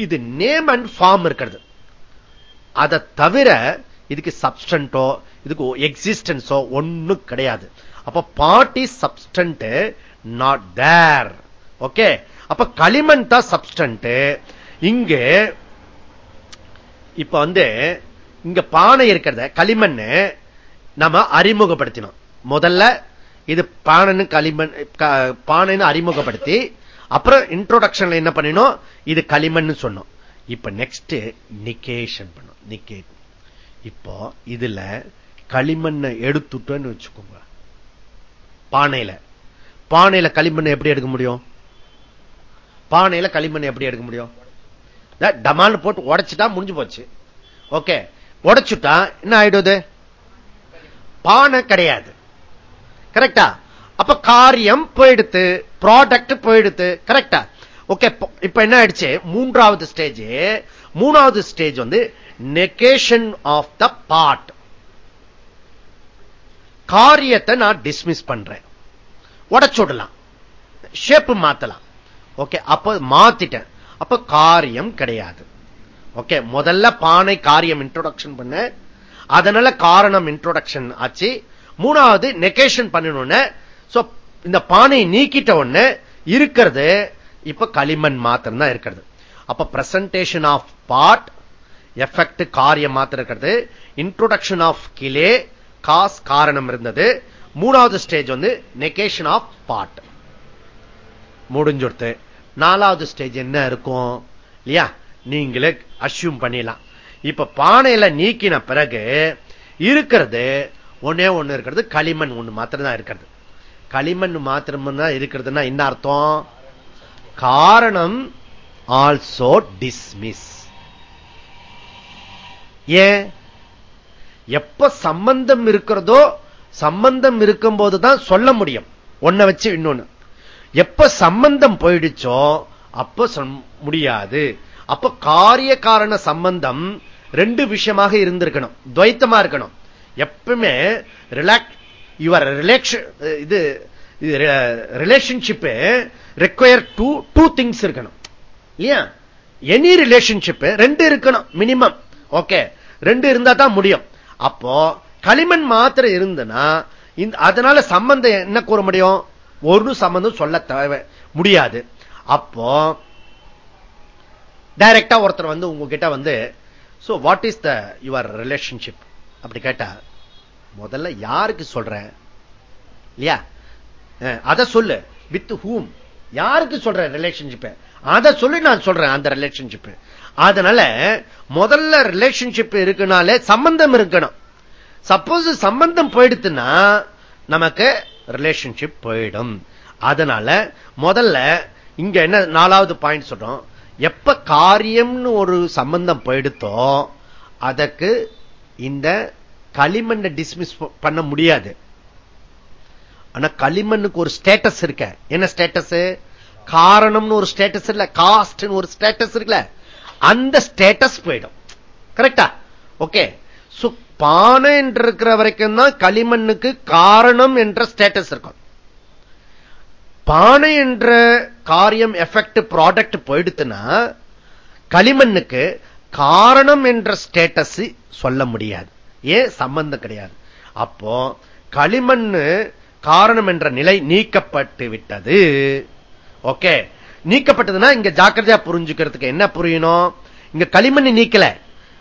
இது நேம் அண்ட் ஃபார்ம் இருக்கிறது. அதை தவிர இதுக்கு சப்ஸ்டன்டோ இதுக்கு எக்ஸிஸ்டன்ஸோ ஒன்னும் கிடையாது. அப்ப பாட்டி சப்ஸ்டன்ட் நாட் தேர் ஓகே அப்ப களிமண் தான் சப்ஸ்டன்ட் இங்க இப்ப வந்து இங்க பானை இருக்கிறத களிமண் நம்ம அறிமுகப்படுத்தினோம். முதல்ல இது பானைன்னு களிமண் பானைன்னு அறிமுகப்படுத்தி அப்புறம் இன்ட்ரோடக்ஷன்ல என்ன பண்ணினோம்? இது களிமண் சொன்னோம். இப்ப நெக்ஸ்ட் நிக்கேஷன் பண்ணும். நிக்கே இப்போ இதுல களிமண்ணை எடுத்துட்டோன்னு வச்சுக்கோங்க. பானையில. பானையில களிமண் எப்படி எடுக்க முடியும்? பானையில களிமண் எப்படி எடுக்க முடியும்? டமால் போட்டு உடைச்சிட்டா முடிஞ்சு போச்சு. ஓகே. உடைச்சுட்டா என்ன ஆயிடுது பானை கிடையாது. கரெக்டா? அப்ப காரியம் போயிடுத்து ப்ராடக்ட் போயிடுத்து கரெக்டா? ஓகே இப்ப என்ன ஆயிடுச்சு? மூன்றாவது ஸ்டேஜ் மூணாவது ஸ்டேஜ் வந்து நெகேஷன் ஆஃப் த பார்ட் காரியத்தை நான் டிஸ்மிஸ் பண்றேன். உடச்சுடலாம் ஷேப் மாத்தலாம். ஓகே அப்ப மாத்திட்டேன். அப்ப காரியம் கிடையாது. ஓகே முதல்ல பானை காரியம் இன்ட்ரோடக்ஷன் பண்ண. அதனால காரணம் இன்ட்ரோடக்ஷன் ஆச்சு. மூணாவது நெகேஷன் பண்ணணும்னு இந்த பானை நீக்கிட்ட உடனே இருக்கிறது இப்ப களிமண் மாத்திரம் தான் இருக்கிறது. அப்ப பிரசன்டேஷன் ஆஃப் பார்ட் எஃபெக்ட் காரியம் மாத்திரம் இருக்கிறது. இன்ட்ரோடக்ஷன் ஆஃப் கிளே காஸ் காரணம் இருந்தது. மூணாவது ஸ்டேஜ் வந்து நெகேஷன் ஆஃப் பார்ட் முடிஞ்சுடுத்து. நாலாவது ஸ்டேஜ் என்ன இருக்கும்? இல்லையா? நீங்களே அசியூம் பண்ணிடலாம். இப்ப பானையில நீக்கின பிறகு இருக்கிறது ஒன்னே ஒண்ணு இருக்கிறது களிமண் ஒண்ணு மாத்திரம் தான் இருக்கிறது. களிமண் மாத்திரம் தான் இருக்கிறதுன்னா என்ன அர்த்தம்? காரணம் ஆல்சோ டிஸ்மிஸ் ஏன்? எப்ப சம்பந்தம் இருக்கிறதோ சம்பந்தம் இருக்கும் போதுதான் சொல்ல முடியும். ஒன்ன வச்சு இன்னொன்னு. எப்ப சம்பந்தம் போயிடுச்சோ அப்ப முடியாது. அப்ப காரிய காரண சம்பந்தம் ரெண்டு விஷயமாக இருந்திருக்கணும். துவைத்தமா இருக்கணும். எப்பவுமே ரிலாக்ஸ் யுவர் ரிலேஷன் இது relationship require two two things இருக்கணும். இல்லையா? எனி ரிலேஷன்ஷிப் ரெண்டு இருக்கணும் மினிமம் ஓகே ரெண்டு இருந்தா தான் முடியும். அப்போ களிமண் மாத்திரம் இருந்ததுன்னா அதனால சம்பந்தம் என்ன கூற முடியும்? ஒரு சம்பந்தம் சொல்ல தேவை முடியாது. அப்போ டைரக்டா ஒருத்தர் வந்து உங்ககிட்ட வந்து so what is the your relationship அப்படி கேட்டா முதல்ல யாருக்கு சொல்றேன்? இல்லையா? அத சொல்லு. வித் ஹூம் யாருக்கு சொல்றேன் ரிலேஷன்ஷிப் அதை சொல்லி நான் சொல்றேன் அந்த ரிலேஷன்ஷிப் அதனால முதல்ல ரிலேஷன்ஷிப் இருக்குனாலே சம்பந்தம் இருக்கணும். சப்போஸ் சம்பந்தம் போயிடுத்துன்னா நமக்கு ரிலேஷன்ஷிப் போயிடும். அதனால முதல்ல இங்க என்ன நாலாவது பாயிண்ட் சொல்றோம். எப்ப காரியம்னு ஒரு சம்பந்தம் போயிடுத்தோ அதற்கு இந்த களிமண்ணை டிஸ்மிஸ் பண்ண முடியாது. ஆனா களிமண்ணுக்கு ஒரு ஸ்டேட்டஸ் இருக்க. என்ன ஸ்டேட்டஸ் காரணம்னு ஒரு ஸ்டேட்டஸ் இல்ல காஸ்ட் ஒரு ஸ்டேட்டஸ் இருக்குல்ல அந்த ஸ்டேட்டஸ் போயிடும். கரெக்டா ஓகே பானை என்று இருக்கிற வரைக்கும் தான் களிமண்ணுக்கு காரணம் என்ற ஸ்டேட்டஸ் இருக்கும். பானை என்ற காரியம் எஃபெக்ட் ப்ராடக்ட் போயிடுத்துன்னா களிமண்ணுக்கு காரணம் என்ற ஸ்டேட்டஸ் சொல்ல முடியாது. ஏன்? சம்பந்தம் கிடையாது. அப்போ களிமண்ணு காரணம் என்ற நிலை நீக்கப்பட்டு விட்டது. ஓகே. நீக்கப்பட்டதுன்னா இங்க ஜாக்கிரதையா புரிஞ்சுக்கிறதுக்கு என்ன புரியணும்? இங்க களிமண் நீக்கல.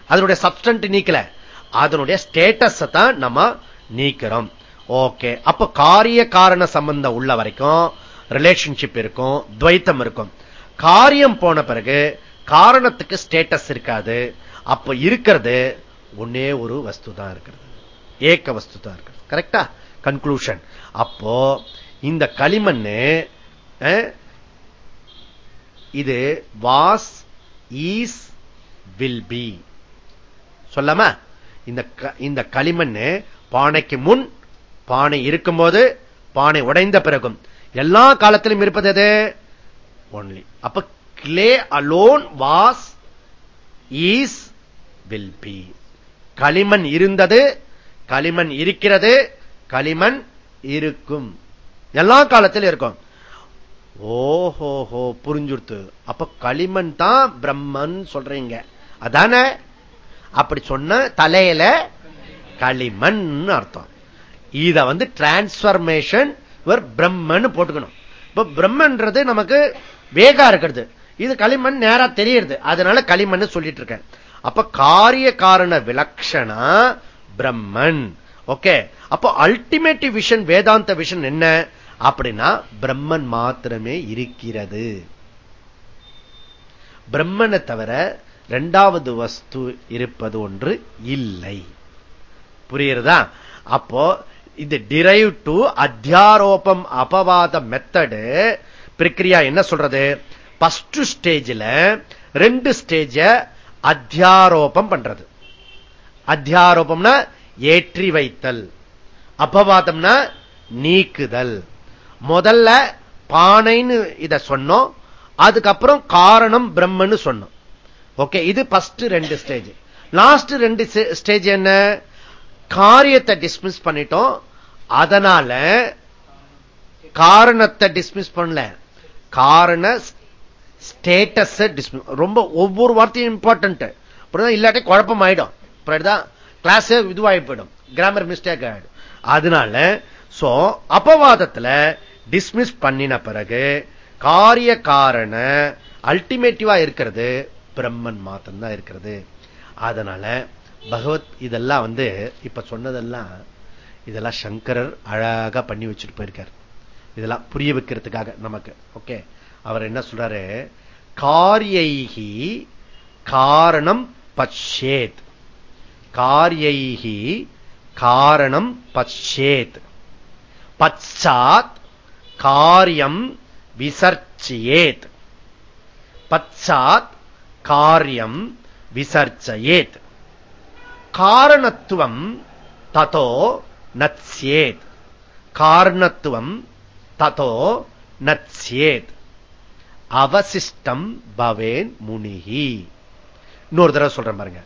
அதனுடைய சப்ஸ்டன்ட் நீக்கல. அதனுடைய ஸ்டேட்டஸ் தான் நம்ம நீக்கிறோம். ஓகே. அப்ப காரிய காரண சம்பந்தம் உள்ள வரைக்கும் ரிலேஷன்ஷிப் இருக்கும் துவைத்தம் இருக்கும். காரியம் போன பிறகு காரணத்துக்கு ஸ்டேட்டஸ் இருக்காது. அப்ப இருக்கிறது ஒன்னே ஒரு வஸ்து தான் இருக்கிறது. ஏக்க வஸ்து தான் இருக்கிறது கரெக்டா கன்க்ளூஷன் அப்போ இந்த களிமண் இது வாஸ் ஈஸ் வில் பி சொல்லாம? இந்த இந்த களிமண் பானைக்கு முன் பானை இருக்கும்போது பானை உடைந்த பிறகும். எல்லா காலத்திலும் இருப்பது எது? ஒன்லி அப்ப clay alone was is will be களிமண் இருந்தது களிமண் இருக்கிறது களிமண் இருக்கும். எல்லா காலத்திலும் இருக்கும். ஓஹோஹோ புரிஞ்சுடுத்து. அப்ப களிமண் தான் பிரம்மன் சொல்றீங்க. அதானே? அப்படி சொன்ன தலையில களிமண் அர்த்தம். இத வந்து டிரான்ஸ்பர்மேஷன் பிரம்மன் போட்டுக்கணும். இப்ப பிரம்மன்றது நமக்கு வேகா இருக்கிறது. இது களிமண் நேரா தெரியுது அதனால களிமண் சொல்லிட்டு இருக்கேன். அப்ப காரிய காரண விலக்ஷணா பிரம்மன். ஓகே. அப்போ அல்டிமேட் விஷன் வேதாந்த விஷன் என்ன? அப்படின்னா பிரம்மன் மாத்திரமே இருக்கிறது. பிரம்மனை தவிர இரண்டாவது வஸ்து இருப்பது ஒன்று இல்லை. புரியுறதா அப்போ இது டிரைவ் டு அத்தியாரோபம் அபவாத மெத்தடு பிரக்ரியா என்ன சொல்றது? பஸ்ட் ஸ்டேஜில் ரெண்டு ஸ்டேஜ அத்தியாரோபம் பண்றது. அத்தியாரோபம்னா ஏற்றி வைத்தல். அபவாதம்னா நீக்குதல். முதல்ல பானைன்னு இத சொன்னோம். அதுக்கப்புறம் காரணம் பிரம்மன்னு சொன்னோம். ஓகே இது பஸ்ட் ரெண்டு ஸ்டேஜ் லாஸ்ட் ரெண்டு ஸ்டேஜ் என்ன? காரியத்தை டிஸ்மிஸ் பண்ணிட்டோம். அதனால காரணத்தை டிஸ்மிஸ் பண்ணல. காரண ஸ்டேட்டஸ் டிஸ்மிஸ் ரொம்ப ஒவ்வொரு வார்த்தையும் இம்பார்ட்டன்ட் இல்லாட்டி குழப்பம் ஆயிடும் கிளாஸ் இதுவாகி போயிடும். கிராமர் மிஸ்டேக் ஆயிடும். அதனால சோ அபவாதத்துல டிஸ்மிஸ் பண்ணின பிறகு காரிய காரண அல்டிமேட்டிவா இருக்கிறது பிரம்மன் மாத்திரம் தான் இருக்கிறது. அதனால பகவத் இதெல்லாம் வந்து இப்ப சொன்னதெல்லாம் இதெல்லாம் சங்கரர் அழகா பண்ணி வச்சுட்டு போயிருக்கார். இதெல்லாம் புரிய வைக்கிறதுக்காக நமக்கு ஓகே அவர் என்ன சொல்றாரு? காரியைகி காரணம் பச்சேத். காரியைகி காரணம் பச்சேத். பச்சாத் காரியம் விசர்ச்சியேத். பச்சாத் காரியம் விசர்ச்சயேத். காரணத்துவம் ததோ நத்யேத் காரணத்துவம் ததோ நத்யேத் அவசிஷ்டம் பவேன் முனிகி இன்னொரு தடவை சொல்றேன் பாருங்க.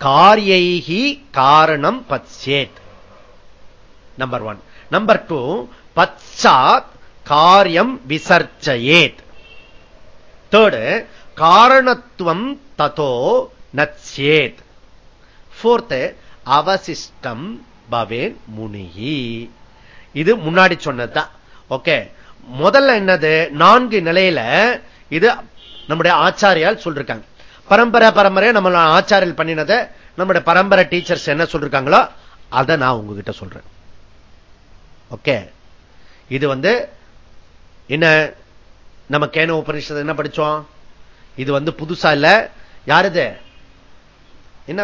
காரியைகி காரணம் பச்சேத் நம்பர் ஒன் நம்பர் டூ பச்சாத் காரியம் விசர்ச்சயேத். தேர்டு காரணத்துவம் ததோ நச்சேத் போர்த்து அவசிஷ்டம் பவேன் முனிகி இது முன்னாடி சொன்னதுதான் ஓகே முதல்ல என்னது? நான்கு நிலையில இது நம்முடைய ஆச்சாரியால் சொல்றாங்க பரம்பரை பரம்பரை நம்ம ஆச்சாரியல் பண்ணினதை நம்முடைய பரம்பரை டீச்சர்ஸ் என்ன சொல்றாங்களோ அதை நான் உங்ககிட்ட சொல்றேன். ஓகே இது வந்து என்ன நம்ம கேன உபனிஷத்து என்ன படிச்சோம்? இது வந்து புதுசா இல்ல. யாருது என்ன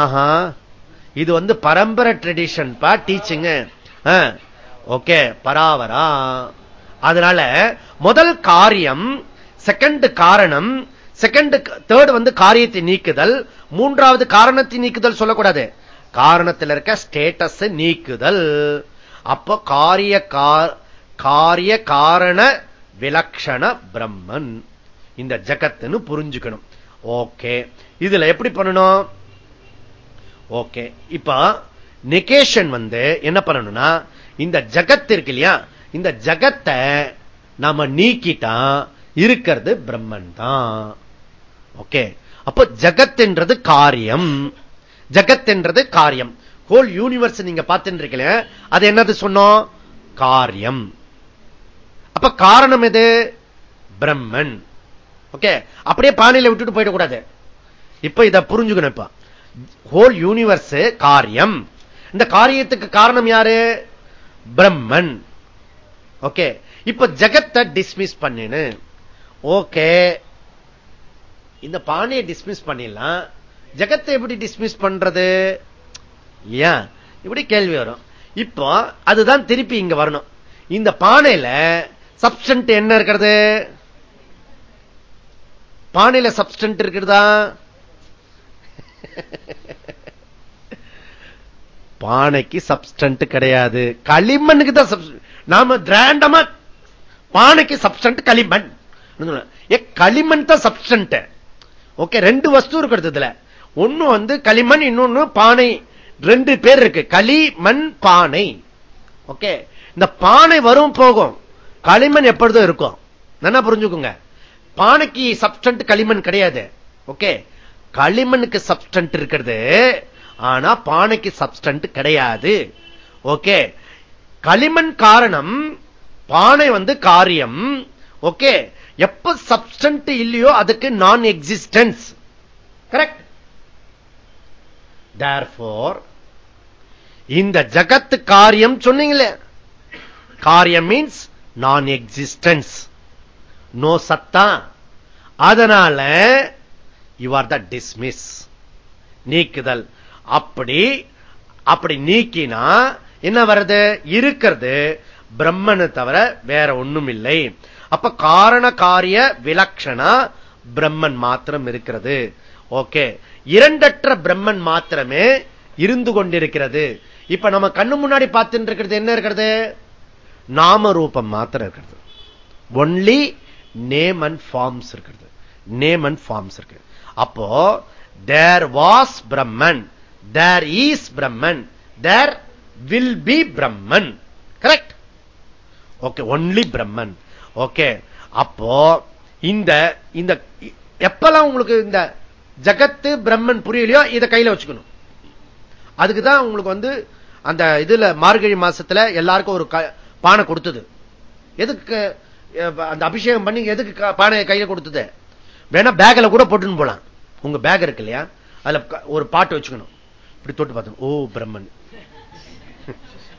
ஆஹா. இது வந்து பரம்பரை ட்ரெடிஷன் பா டீச்சிங் ஓகே பராவரா அதனால முதல் காரியம் செகண்ட் காரணம் செகண்ட் தேர்ட் வந்து காரியத்தை நீக்குதல் மூன்றாவது காரணத்தை நீக்குதல் சொல்லக்கூடாது. காரணத்தில் இருக்க ஸ்டேட்டஸ் நீக்குதல். அப்ப காரிய காரிய காரண விலக்ஷண பிரம்மன். இந்த ஜகத்துன்னு புரிஞ்சுக்கணும். ஓகே. இதுல எப்படி பண்ணணும்? ஓகே. இப்ப நிகேஷன் வந்து என்ன பண்ணணும்னா இந்த ஜகத் இருக்கு இல்லையா? இந்த ஜகத்தை நாம நீக்கிட்டா இருக்கிறது பிரம்மன் தான் ஓகே அப்ப ஜகத் காரியம். ஜகத் என்றது காரியம். ஹோல் யூனிவர்ஸ் நீங்க பார்த்துட்டு அது என்னது சொன்னோம்? காரியம். அப்ப காரணம் எது? பிரம்மன். ஓகே அப்படியே பானையில விட்டுட்டு போயிடக்கூடாது. இப்ப இத புரிஞ்சுக்கணும் இப்ப. ஹோல் யூனிவர்ஸ் காரியம். இந்த காரியத்துக்கு காரணம் யாரு? பிரம்மன். ஓகே இப்ப ஜகத்தை டிஸ்மிஸ் பண்ணினு. ஓகே. இந்த பாணியை டிஸ்மிஸ் பண்ணிடலாம். ஜகத்தை எப்படி டிஸ்மிஸ் பண்றது? ஏன் இப்படி கேள்வி வரும். இப்போ அதுதான் திருப்பி இங்க வரணும். இந்த பானையில சப்ஸ்டன்ட் என்ன இருக்கிறது? பானையில சப்ஸ்டன்ட் இருக்கிறதா பானைக்கு சப்ஸ்டன்ட் கிடையாது. களிமண்ணுக்கு தான் நாம திராண்டமா பானைக்கு சப்ஸ்டன்ட் களிமண். களிமண் தான் சப்ஸ்டன்ட் ஓகே ரெண்டு வஸ்து இருக்கிறது இதுல ஒண்ணு வந்து களிமண் இன்னொன்னு பானை. ரெண்டு பேர் இருக்கு. களிமண் பானை. ஓகே இந்த பானை வரும் போகும். களிமண் எப்பொழுதும் இருக்கும். என்ன புரிஞ்சுக்கோங்க. பானைக்கு சப்ஸ்டன்ட் களிமண் கிடையாது. ஓகே களிமண்ணுக்கு சப்ஸ்டன்ட் இருக்கிறது. ஆனா பானைக்கு சப்ஸ்டன்ட் கிடையாது. ஓகே களிமண் காரணம் பானை வந்து காரியம். ஓகே எப்ப சப்ஸ்டன்ட் இல்லையோ அதுக்கு நான் எக்ஸிஸ்டன்ஸ் கரெக்ட் தேர்ஃபோர் இந்த ஜகத்து காரியம் சொன்னீங்களே. காரியம் மீன்ஸ் நான் எக்ஸிஸ்டன்ஸ் நோ சத்தா. அதனால யூ ஆர் த டிஸ்மிஸ் நீக்குதல். அப்படி அப்படி நீக்கினா என்ன வருது? இருக்கிறது. பிரம்மனு தவிர வேற ஒண்ணும் இல்லை அப்ப காரண காரிய விலக்ஷணா பிரம்மன் மாத்திரம் இருக்கிறது. ஓகே. இரண்டற்ற பிரம்மன் மாத்திரமே இருந்து கொண்டிருக்கிறது. இப்ப நம்ம கண்ணு முன்னாடி பார்த்துட்டு இருக்கிறது என்ன இருக்கிறது? நாம ரூபம் மாத்திரம் இருக்கிறது. ஒன்லி நேம் அண்ட் ஃபார்ம்ஸ் இருக்கிறது. நேம் அண்ட் ஃபார்ம்ஸ் இருக்கு. அப்போ there was Brahman there is Brahman there will be Brahman correct okay only Brahman okay. அப்போ இந்த இந்த எப்பெல்லாம் உங்களுக்கு இந்த ஜகத்து பிரம்மன் புரியலையோ இதை கையில வச்சுக்கணும். அதுக்குதான் உங்களுக்கு வந்து அந்த இதுல மார்கழி மாசத்துல எல்லாருக்கும் ஒரு பானை கொடுத்தது. எதுக்கு அந்த அபிஷேகம் பண்ணி எதுக்கு பானை கையில கொடுத்தது? வேணா பேக்ல கூட போட்டுன்னு போலாம். உங்க பேக் இருக்கு இல்லையா? அதுல ஒரு பாட்டு வச்சுக்கணும். இப்படி தொட்டு பார்த்தோம் ஓ பிரம்மன்.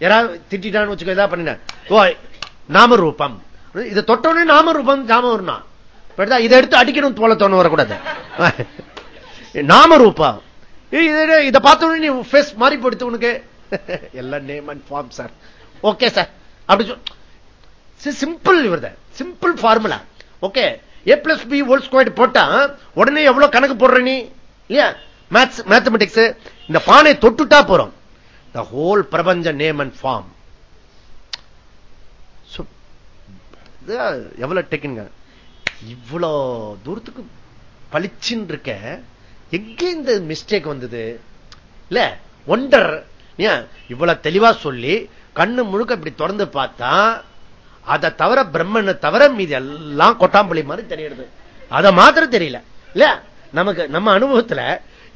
யாராவது திட்டான்னு வச்சுக்கோ ஏதாவது பண்ணின ஓ நாம ரூபம் இதை தொட்டோடனே நாம ரூபம் ஜாம வரணும் இதை எடுத்து அடிக்கணும் போல தோணு வரக்கூடாது. நாம ரூபா இதை பார்த்தோன்னு நீ ஃபேஸ் மாறி போடுத்து உனக்கு. எல்லாம் name and form sir okay sir அப்படி சிம்பிள் இவர் simple formula okay A plus B whole square போட்டா உடனே எவ்வளவு கணக்கு போடுற நீ? இல்லையா? மேத்ஸ் மேத்தமெட்டிக்ஸ் இந்த பானை தொட்டுட்டா போறோம். த ஹோல் பிரபஞ்ச நேம் அண்ட் ஃபார்ம் எவ்வளவு டெக்குங்க இவ்வளோ தூரத்துக்கு பளிச்சுன்னு இருக்க எங்க இந்த மிஸ்டேக் வந்தது? இல்ல ஒண்டர் இவ்வளவு தெளிவா சொல்லி கண்ணு முழுக்க இப்படி திறந்து பார்த்தா அதை தவிர பிரம்மனை தவிர மீது எல்லாம் கொட்டாம்பள்ளி மாதிரி தெரியுது. அதை மாத்திரம் தெரியல. இல்ல நமக்கு நம்ம அனுபவத்துல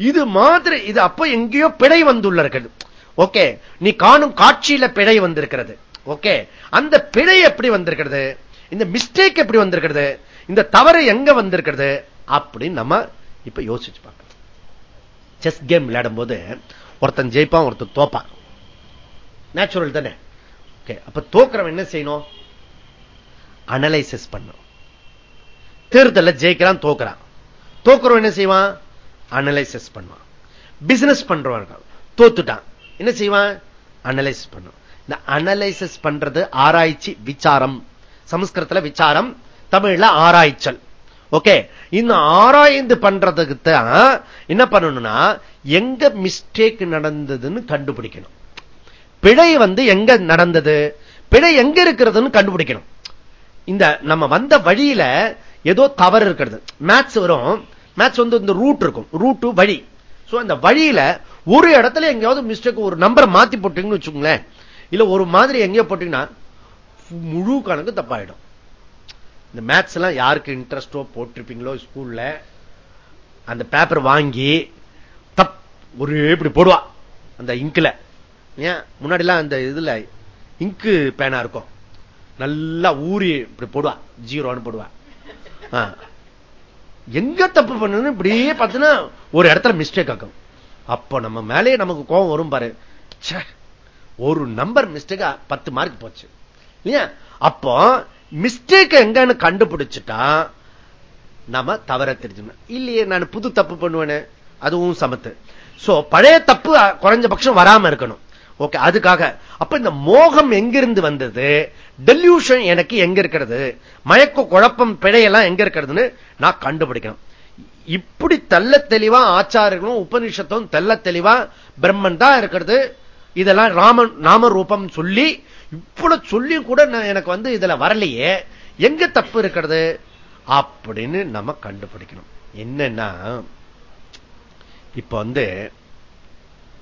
இது மாதிரி இது அப்ப எங்கேயோ பிழை வந்துள்ள இருக்கிறது ஓகே நீ காணும் காட்சியில பிழை வந்திருக்கிறது. ஓகே அந்த பிழை எப்படி வந்திருக்கிறது? இந்த மிஸ்டேக் எப்படி வந்திருக்கிறது? இந்த தவறு எங்க வந்திருக்கிறது? அப்படின்னு நம்ம இப்ப யோசிச்சு பார்க்கணும். செஸ் கேம் விளையாடும் போது ஒருத்தன் ஜெயிப்பான் ஒருத்தன் தோப்பான். நேச்சுரல் தானே? ஓகே அப்ப தோக்குறவன் என்ன செய்யணும்? அனலைசிஸ் பண்ணும் தேர்தல ஜெயிக்கிறான் தோக்குறான். தோக்குறவன் என்ன செய்வான்? அனலைசிஸ் பண்ணுவான். பிசினஸ் பண்றவன் தோத்துட்டான். என்ன செய்வான்? அனலைசிஸ் பண்ணும். இந்த அனலைசிஸ் பண்றது ஆராய்ச்சி விசாரம். சமஸ்கிருத்துல விசாரம் தமிழ்ல ஆராய்ச்சல். ஓகே இந்த ஆராய்ந்து பண்றதுக்கு தான் என்ன பண்ணணும்னா எங்க மிஸ்டேக் நடந்ததுன்னு கண்டுபிடிக்கணும். பிழை வந்து எங்க நடந்தது? பிழை எங்க இருக்கிறதுன்னு கண்டுபிடிக்கணும். இந்த நம்ம வந்த வழியில ஏதோ தவறு இருக்கிறது. மேத்ஸ் வரும். மேத்ஸ் வந்து இந்த ரூட் இருக்கும். ரூட்டு வழி. அந்த வழியில ஒரு இடத்துல எங்கேயாவது மிஸ்டேக் ஒரு நம்பரை மாத்தி போட்டீங்கன்னு வச்சுக்கோங்களேன். இல்ல ஒரு மாதிரி எங்கேயோ போட்டீங்கன்னா முழு கணக்கு தப்பாயிடும். இந்த மேத்ஸ் எல்லாம் யாருக்கு இன்ட்ரெஸ்டோ போட்டிருப்பீங்களோ ஸ்கூல்ல அந்த பேப்பர் வாங்கி தப் ஒரு இப்படி போடுவா அந்த இங்க்ல ஏன்? முன்னாடிலாம் அந்த இதுல இங்கு பேனா இருக்கும். நல்லா ஊறி இப்படி போடுவா ஜீரோன்னு போடுவா. எங்க தப்பு பண்ணு இப்படியே பார்த்தீங்கன்னா ஒரு இடத்துல மிஸ்டேக் ஆகும் அப்போ நம்ம மேலேயே நமக்கு கோபம் வரும் பாரு. ஒரு நம்பர் மிஸ்டேக்கா பத்து மார்க் போச்சு. இல்லையா? அப்போ மிஸ்டேக் எங்கன்னு கண்டுபிடிச்சிட்டா நாம தவற தெரிஞ்சுக்கணும். இல்லையே நான் புது தப்பு பண்ணுவேன்னு அதுவும் சமத்து. சோ பழைய தப்பு குறைஞ்சபட்சம் வராம இருக்கணும். ஓகே அதுக்காக. அப்ப இந்த மோகம் எங்கிருந்து வந்தது? டெல்யூஷன் எனக்கு எங்க இருக்கிறது? மயக்க குழப்பம் பிழையெல்லாம் எங்க இருக்கிறதுன்னு நான் கண்டுபிடிக்கணும். இப்படி தெல்ல தெளிவா ஆச்சாரர்களும் உபனிஷத்தும் தெல்ல தெளிவா பிரம்மன் தான் இருக்கிறது. இதெல்லாம் ராமன் நாம ரூபம் சொல்லி இவ்வளவு சொல்லி கூட எனக்கு வந்து இதுல வரலையே. எங்க தப்பு இருக்கிறது? அப்படின்னு நம்ம கண்டுபிடிக்கணும். என்னன்னா இப்ப வந்து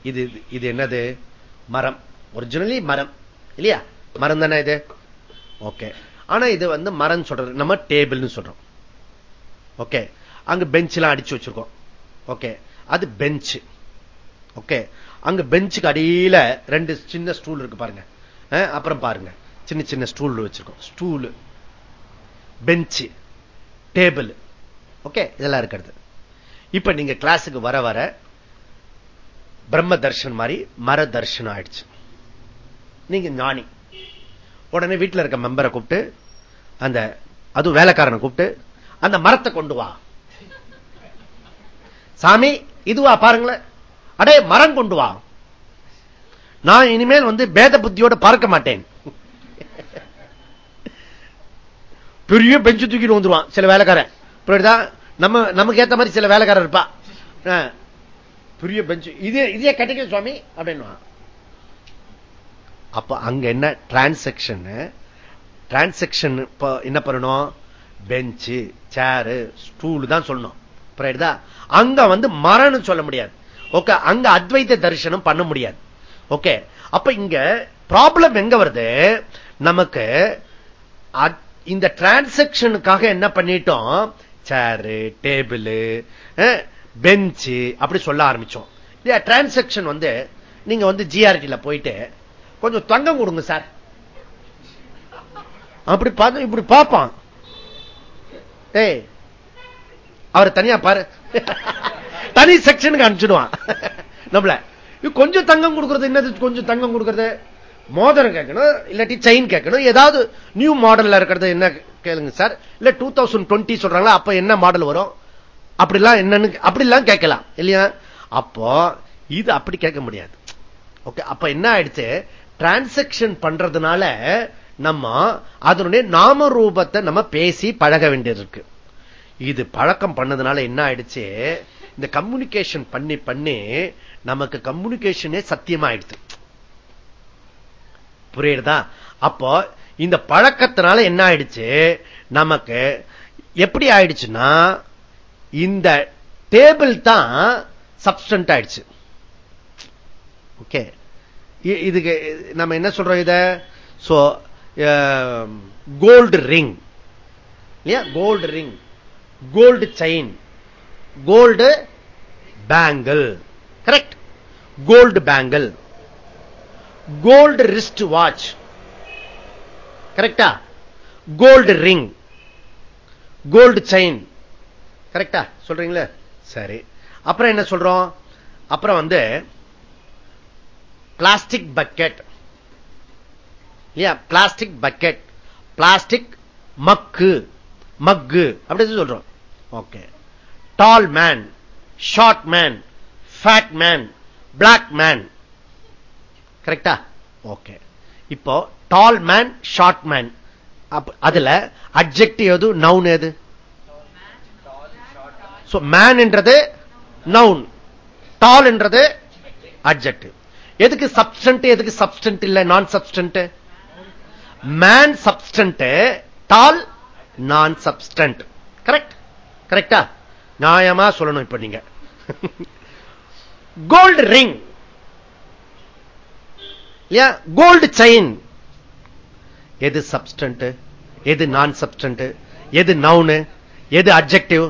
இது இது என்னது? மரம். ஒரிஜினலி மரம். இல்லையா? மரம் தானே இது? ஓகே ஆனா இது வந்து மரம் சொல்றது. நம்ம டேபிள்னு சொல்றோம். ஓகே அங்க பெஞ்ச் எல்லாம் அடிச்சு வச்சிருக்கோம். ஓகே அது பெஞ்ச் ஓகே அங்க பெஞ்சுக்கு அடியில ரெண்டு சின்ன ஸ்டூல் இருக்கு பாருங்க. அப்புறம் பாருங்க. சின்ன சின்ன ஸ்டூல் வச்சிருக்கோம். ஸ்டூல் பெஞ்சு டேபிள் ஓகே இதெல்லாம் இருக்கிறது. இப்ப நீங்க கிளாஸுக்கு வர வர பிரம்ம தர்ஷன் மாதிரி மர தர்ஷனம் ஆயிடுச்சு. நீங்க ஞானி. உடனே வீட்டில் இருக்க மெம்பரை கூப்பிட்டு அந்த அதுவும் வேலைக்காரனை கூப்பிட்டு அந்த மரத்தை கொண்டு வா. சாமி இதுவா பாருங்களேன். அடே மரம் கொண்டு வா. நான் இனிமேல் வந்து பேத புத்தியோட பார்க்க மாட்டேன். பெரிய பெஞ்சு தூக்கிட்டு வந்துருவான் சில வேலைக்காரன். புரியுதா? நம்ம நமக்கு ஏத்த மாதிரி சில வேலைக்காரர் இருப்பா. பெரிய பெஞ்சு. இதே இதே கட்டிக்க சுவாமி அப்படின்னு அப்ப அங்க என்ன டிரான்சாக்சன் டிரான்சாக்சன் என்ன பண்ணணும்? பெஞ்சு சேரு ஸ்டூல் தான் சொல்லணும். புரியுதா? அங்க வந்து மரம்னு சொல்ல முடியாது. ஓகே அங்க அத்வைத தரிசனம் பண்ண முடியாது. ஓகே அப்ப இங்க ப்ராப்ளம் எங்க வருது? நமக்கு இந்த டிரான்சாக்சனுக்காக என்ன பண்ணிட்டோம்? சேரு டேபிள் பெஞ்சு அப்படி சொல்ல ஆரம்பிச்சோம். இல்லையா? டிரான்சாக்சன் வந்து நீங்க வந்து ஜிஆர்டில போயிட்டு கொஞ்சம் தங்கம் கொடுங்க சார் அப்படி பார்த்து இப்படி பார்ப்பான். ஏய் அவர் தனியா பாரு. தனி செக்ஷனுக்கு அனுப்பிச்சிடுவான். நம்மள. கொஞ்சம் தங்கம் கொடுக்கறது என்னது கொஞ்சம் தங்கம் கொடுக்கறது? மோதிரம் கேட்கணும் இல்லாட்டி செயின் கேட்கணும். ஏதாவது நியூ மாடல்ல இருக்கிறது என்ன கேளுங்க சார் இல்ல டூ தௌசண்ட் டுவெண்ட்டி சொல்றாங்களா அப்ப என்ன மாடல் வரும்? அப்படிலாம் என்னன்னு அப்படிலாம் கேட்கலாம் இல்லையா? அப்போ இது அப்படி கேட்க முடியாது. ஓகே அப்ப என்ன ஆயிடுச்சு? டிரான்சாக்சன் பண்றதுனால நம்ம அதனுடைய நாம ரூபத்தை நம்ம பேசி பழக வேண்டியது இருக்கு இது பழக்கம் பண்ணதுனால என்ன ஆயிடுச்சு? இந்த கம்யூனிகேஷன் பண்ணி பண்ணி நமக்கு கம்யூனிகேஷனே சத்தியமாயிடுது. புரியுதா? அப்போ இந்த பழக்கத்தினால என்ன ஆயிடுச்சு? நமக்கு எப்படி ஆயிடுச்சுன்னா இந்த டேபிள் தான் சப்ஸ்டன்ட் ஆயிடுச்சு. ஓகே இதுக்கு நம்ம என்ன சொல்றோம் இத? சோ கோல்டு ரிங் இல்லையா? Gold ring gold chain gold bangle correct gold bangle gold wrist watch கரெக்டா கோல்டு ரிங் கோல்டு செயின் கரெக்டா சொல்றீங்களா? சரி. அப்புறம் என்ன சொல்றோம்? அப்புறம் வந்து பிளாஸ்டிக் பக்கெட் இல்லையா? Plastic bucket plastic mug mug அப்படின்னு சொல்றோம். Okay tall man short man fat man black man கரெக்டா ஓகே இப்போ டால் மேன் ஷார்ட் மேன் அதுல அப்ஜெக்டிவ் எது? நவுன் எது? மேன் என்றது நவுன் டால் என்றது அப்ஜெக்டிவ் எதுக்கு சப்ஸ்டன்ட் எதுக்கு சப்ஸ்டன்ட் இல்ல? நான் சப்ஸ்டன்ட் மேன் சப்ஸ்டன்ட் டால் நான் சப்ஸ்டன்ட் கரெக்ட் கரெக்டா நியாயமா சொல்லணும் இப்ப நீங்க. கோல்டு ரிங் கோல்டு செயின் எது சப்ஸ்டன்ட் எது நான் சப்ஸ்டன்ட் எது நவுனு எது அப்ஜெக்டிவ்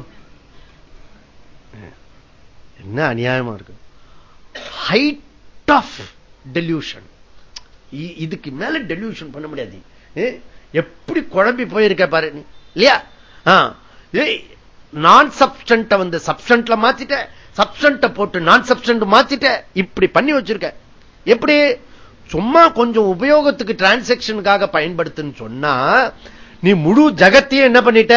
என்ன அநியாயமா இருக்கு? ஹைட் ஆஃப் டெல்யூஷன் இதுக்கு மேல டெல்யூஷன் பண்ண முடியாது. எப்படி குழம்பி போயிருக்க பாரு இல்லையா? நான் சப்ஸ்டன்ட வந்து சப்ஸ்டன்ட்ல மாத்திட்ட. சப்ஸ்டன்ட போட்டு நான் சப்ஸ்டன்ட் மாத்திட்ட. இப்படி பண்ணி வச்சிருக்க. எப்படி? சும்மா கொஞ்சம் உபயோகத்துக்கு டிரான்சாக்சனுக்காக பயன்படுத்துன்னு சொன்னா நீ முழு ஜகத்தையும் என்ன பண்ணிட்ட?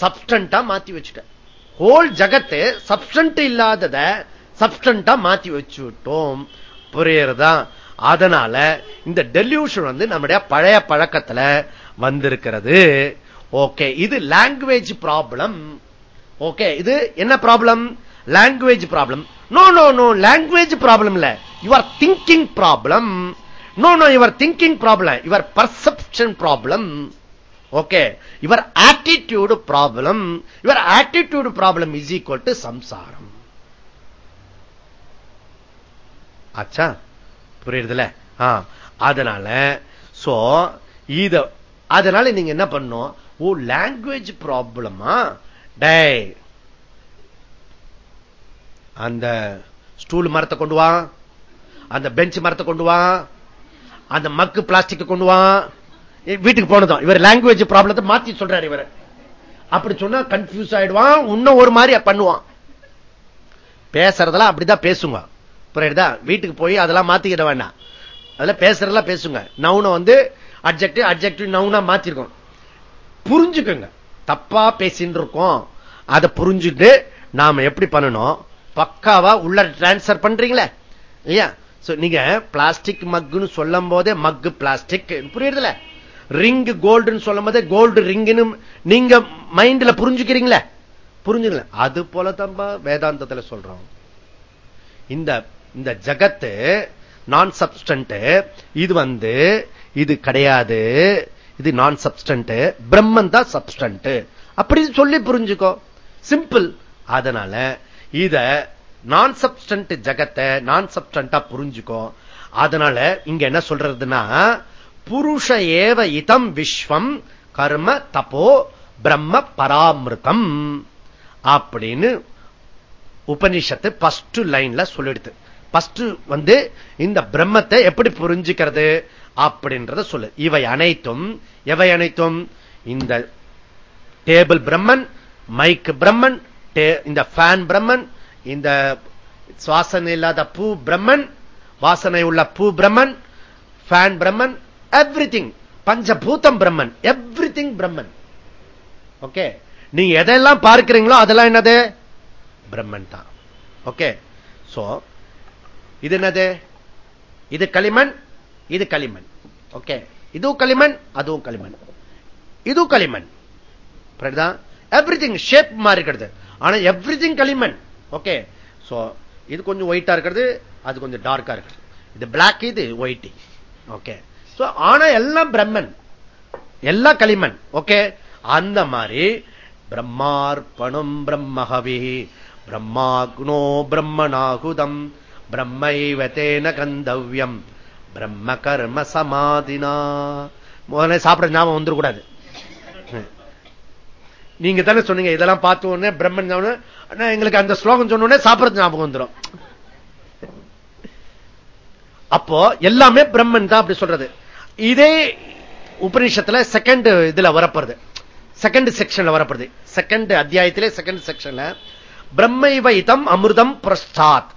சப்ஸ்டன்டா மாத்தி வச்சுட்ட. ஹோல் ஜகத்து சப்ஸ்டன்ட் இல்லாதத சப்ஸ்டன்டா மாத்தி வச்சுட்டோம். புரியறதா? அதனால இந்த டெல்யூஷன் வந்து நம்முடைய பழைய பழக்கத்துல வந்திருக்கிறது. ஓகே இது லாங்குவேஜ் ப்ராப்ளம் ஓகே இது என்ன problem language problem no no no language problem இல்ல. Your thinking problem no no your thinking problem your perception problem okay your attitude problem your attitude problem is equal to சம்சாரம் ஆச்சா புரியுதுல அதனால so இத அதனால நீங்க என்ன பண்ணும் ஓ லாங்குவேஜ் ப்ராப்ளமா டே அந்த ஸ்டூல் மரத்தை கொண்டு வா. அந்த பெஞ்ச் மரத்தை கொண்டு வா. அந்த மக்கு பிளாஸ்டிக் கொண்டு வா. வீட்டுக்கு போனதும். இவர் லாங்குவேஜ் ப்ராப்ளத்தை மாத்தி சொல்றாரு இவர். அப்படி சொன்னா கன்ஃபியூஸ் ஆயிடுவான். இன்னும் ஒரு மாதிரி பண்ணுவான். பேசுறதெல்லாம் அப்படிதான் பேசுங்க. புரியுதா? வீட்டுக்கு போய் அதெல்லாம் மாத்திக்கிட வேண்டாம். அதெல்லாம் பேசுறதெல்லாம் பேசுங்க. நவுனை வந்து அப்ஜெக்டிவ் அப்ஜெக்டிவ் நவுனா மாத்திருக்கோம் புரிஞ்சுக்கோங்க. தப்பா பேசின்னு இருக்கோம் அதை புரிஞ்சுட்டு நாம எப்படி பண்ணணும்? பக்காவா உள்ள டிரான்ஸ்பர் பண்றீங்களே? இல்லையா? நீங்க பிளாஸ்டிக் மக்குன்னு சொல்லும் போதே மக்கு பிளாஸ்டிக் புரியுதுல ரிங் கோல்டுன்னு சொல்லும் போதே கோல்டு ரிங்னு நீங்க மைண்ட்ல புரிஞ்சுக்கிறீங்களே? புரிஞ்சுக்கல. அது போல தான் வேதாந்தத்துல சொல்றோம். இந்த இந்த ஜகத்து நான் சப்ஸ்டன்ட் இது வந்து இது கிடையாது. இது நான் சப்ஸ்டன்ட் பிரம்மன் தான் சப்ஸ்டன்ட் அப்படி சொல்லி புரிஞ்சுக்கோ. சிம்பிள் அதனால இத நான் சப்ஸ்டன்ட் ஜகத்தை நான் சப்ஸ்டன்டா புரிஞ்சுக்கோ. அதனால இங்க என்ன சொல்றதுன்னா புருஷ ஏவ இதம் விஸ்வம் கர்ம தப்போ பிரம்ம பராமிருதம். அப்படின்னு உபனிஷத்து பஸ்ட் லைன்ல சொல்லிடுது. பஸ்ட் வந்து இந்த பிரம்மத்தை எப்படி புரிஞ்சுக்கிறது? அப்படின்றத சொல்லு. இவை அனைத்தும் எவை அனைத்தும்? இந்த டேபிள் பிரம்மன் மைக் பிரம்மன் இந்த ஃபேன் பிரம்மன் இந்த சுவாசனை இல்லாத பூ பிரம்மன் வாசனை உள்ள பூ Brahman fan Brahman everything பஞ்சபூதம் Brahman everything Brahman. Okay? நீங்க எதெல்லாம் பார்க்கிறீங்களோ அதெல்லாம் என்னது? பிரம்மன் தான். ஓகே? சோ இது என்னது? இது களிமண் இது களிமண். ஓகே இதுவும் களிமண் அதுவும் களிமண். இதுவும் களிமண். எவ்ரிதிங் ஷேப் மாறி இருக்கிறது. ஆனா எவ்ரிதிங் களிமண். ஓகே சோ இது கொஞ்சம் ஒயிட்டா இருக்கிறது அது கொஞ்சம் டார்க்கா இருக்கிறது. இது பிளாக் இது ஒயிட் ஓகே ஆனா எல்லாம் பிரம்மன் எல்லாம் களிமண். ஓகே அந்த மாதிரி பிரம்மார்ப்பணம் பிரம்மஹவி. பிரம்மாக்னோ பிரம்மனாகுதம் பிரம்மைவத்தேன கந்தவ்யம். பிரம்ம கர்ம சமாதினா முதல்ல சாப்பிட ஞாபகம் வந்துடக்கூடாது. நீங்க தானே சொன்னீங்க இதெல்லாம் பார்த்த உடனே பிரம்மன் எங்களுக்கு அந்த ஸ்லோகம் சொன்ன உடனே சாப்பிடறது ஞாபகம் வந்துடும். அப்போ எல்லாமே பிரம்மன் தான் அப்படி சொல்றது. இதே உபநிஷத்துல செகண்ட் இதுல வரப்படுது செகண்ட் செக்ஷன்ல வரப்படுது செகண்ட் அத்தியாயத்திலே செகண்ட் செக்ஷன்ல பிரம்மைவைதம் அமிர்தம் பிரஸ்தாத்.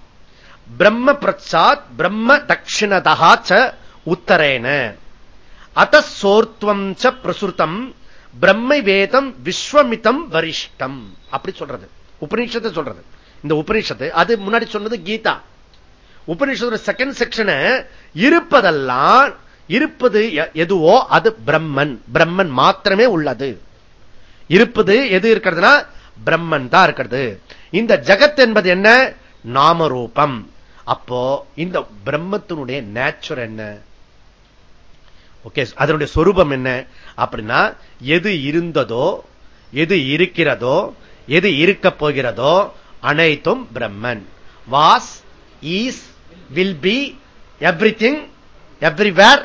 பிரம்ம பிரச்சாத் பிரம்ம தட்சிணதா ச உத்தரேன. அத சோர்த்வம் ச பிரசுத்தம் பிரம்மை வேதம் விஸ்வமிதம் வரிஷ்டம். அப்படி சொல்றது. உபநிஷத்தை சொல்றது. இந்த உபநிஷத்து அது முன்னாடி சொன்னது கீதா. உபநிஷத்து செகண்ட் செக்ஷனை இருப்பதெல்லாம் இருப்பது எதுவோ அது பிரம்மன். பிரம்மன் மாத்திரமே உள்ளது. இருப்பது எது இருக்கிறதுனா பிரம்மன் தான் இருக்கிறது. இந்த ஜகத் என்பது என்ன? நாமரூபம். அப்போ இந்த பிரம்மத்தினுடைய நேச்சுர் என்ன? ஓகே அதனுடைய சொரூபம் என்ன? அப்படின்னா எது இருந்ததோ எது இருக்கிறதோ எது இருக்க போகிறதோ அனைத்தும் Brahman. Was is will be everything everywhere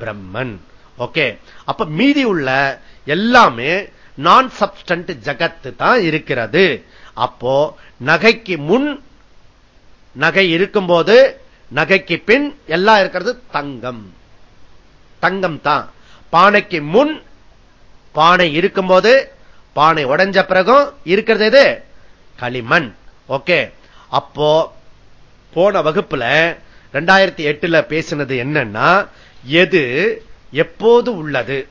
Brahman. Okay அப்ப மீதி உள்ள எல்லாமே நான் சப்ஸ்டன்ட் ஜகத்து தான் இருக்கிறது. அப்போ நகைக்கு முன் நகை இருக்கும்போது நகைக்கு பின் எல்லாம் இருக்கிறது தங்கம். தங்கம் தான். பானைக்கு முன் பானை இருக்கும்போது பானை உடைஞ்ச பிறகும் இருக்கிறது எது? களிமண். ஓகே. அப்போ போன வகுப்புல ரெண்டாயிரத்தி எட்டுல பேசினது என்னன்னா எது எப்போது உள்ளது?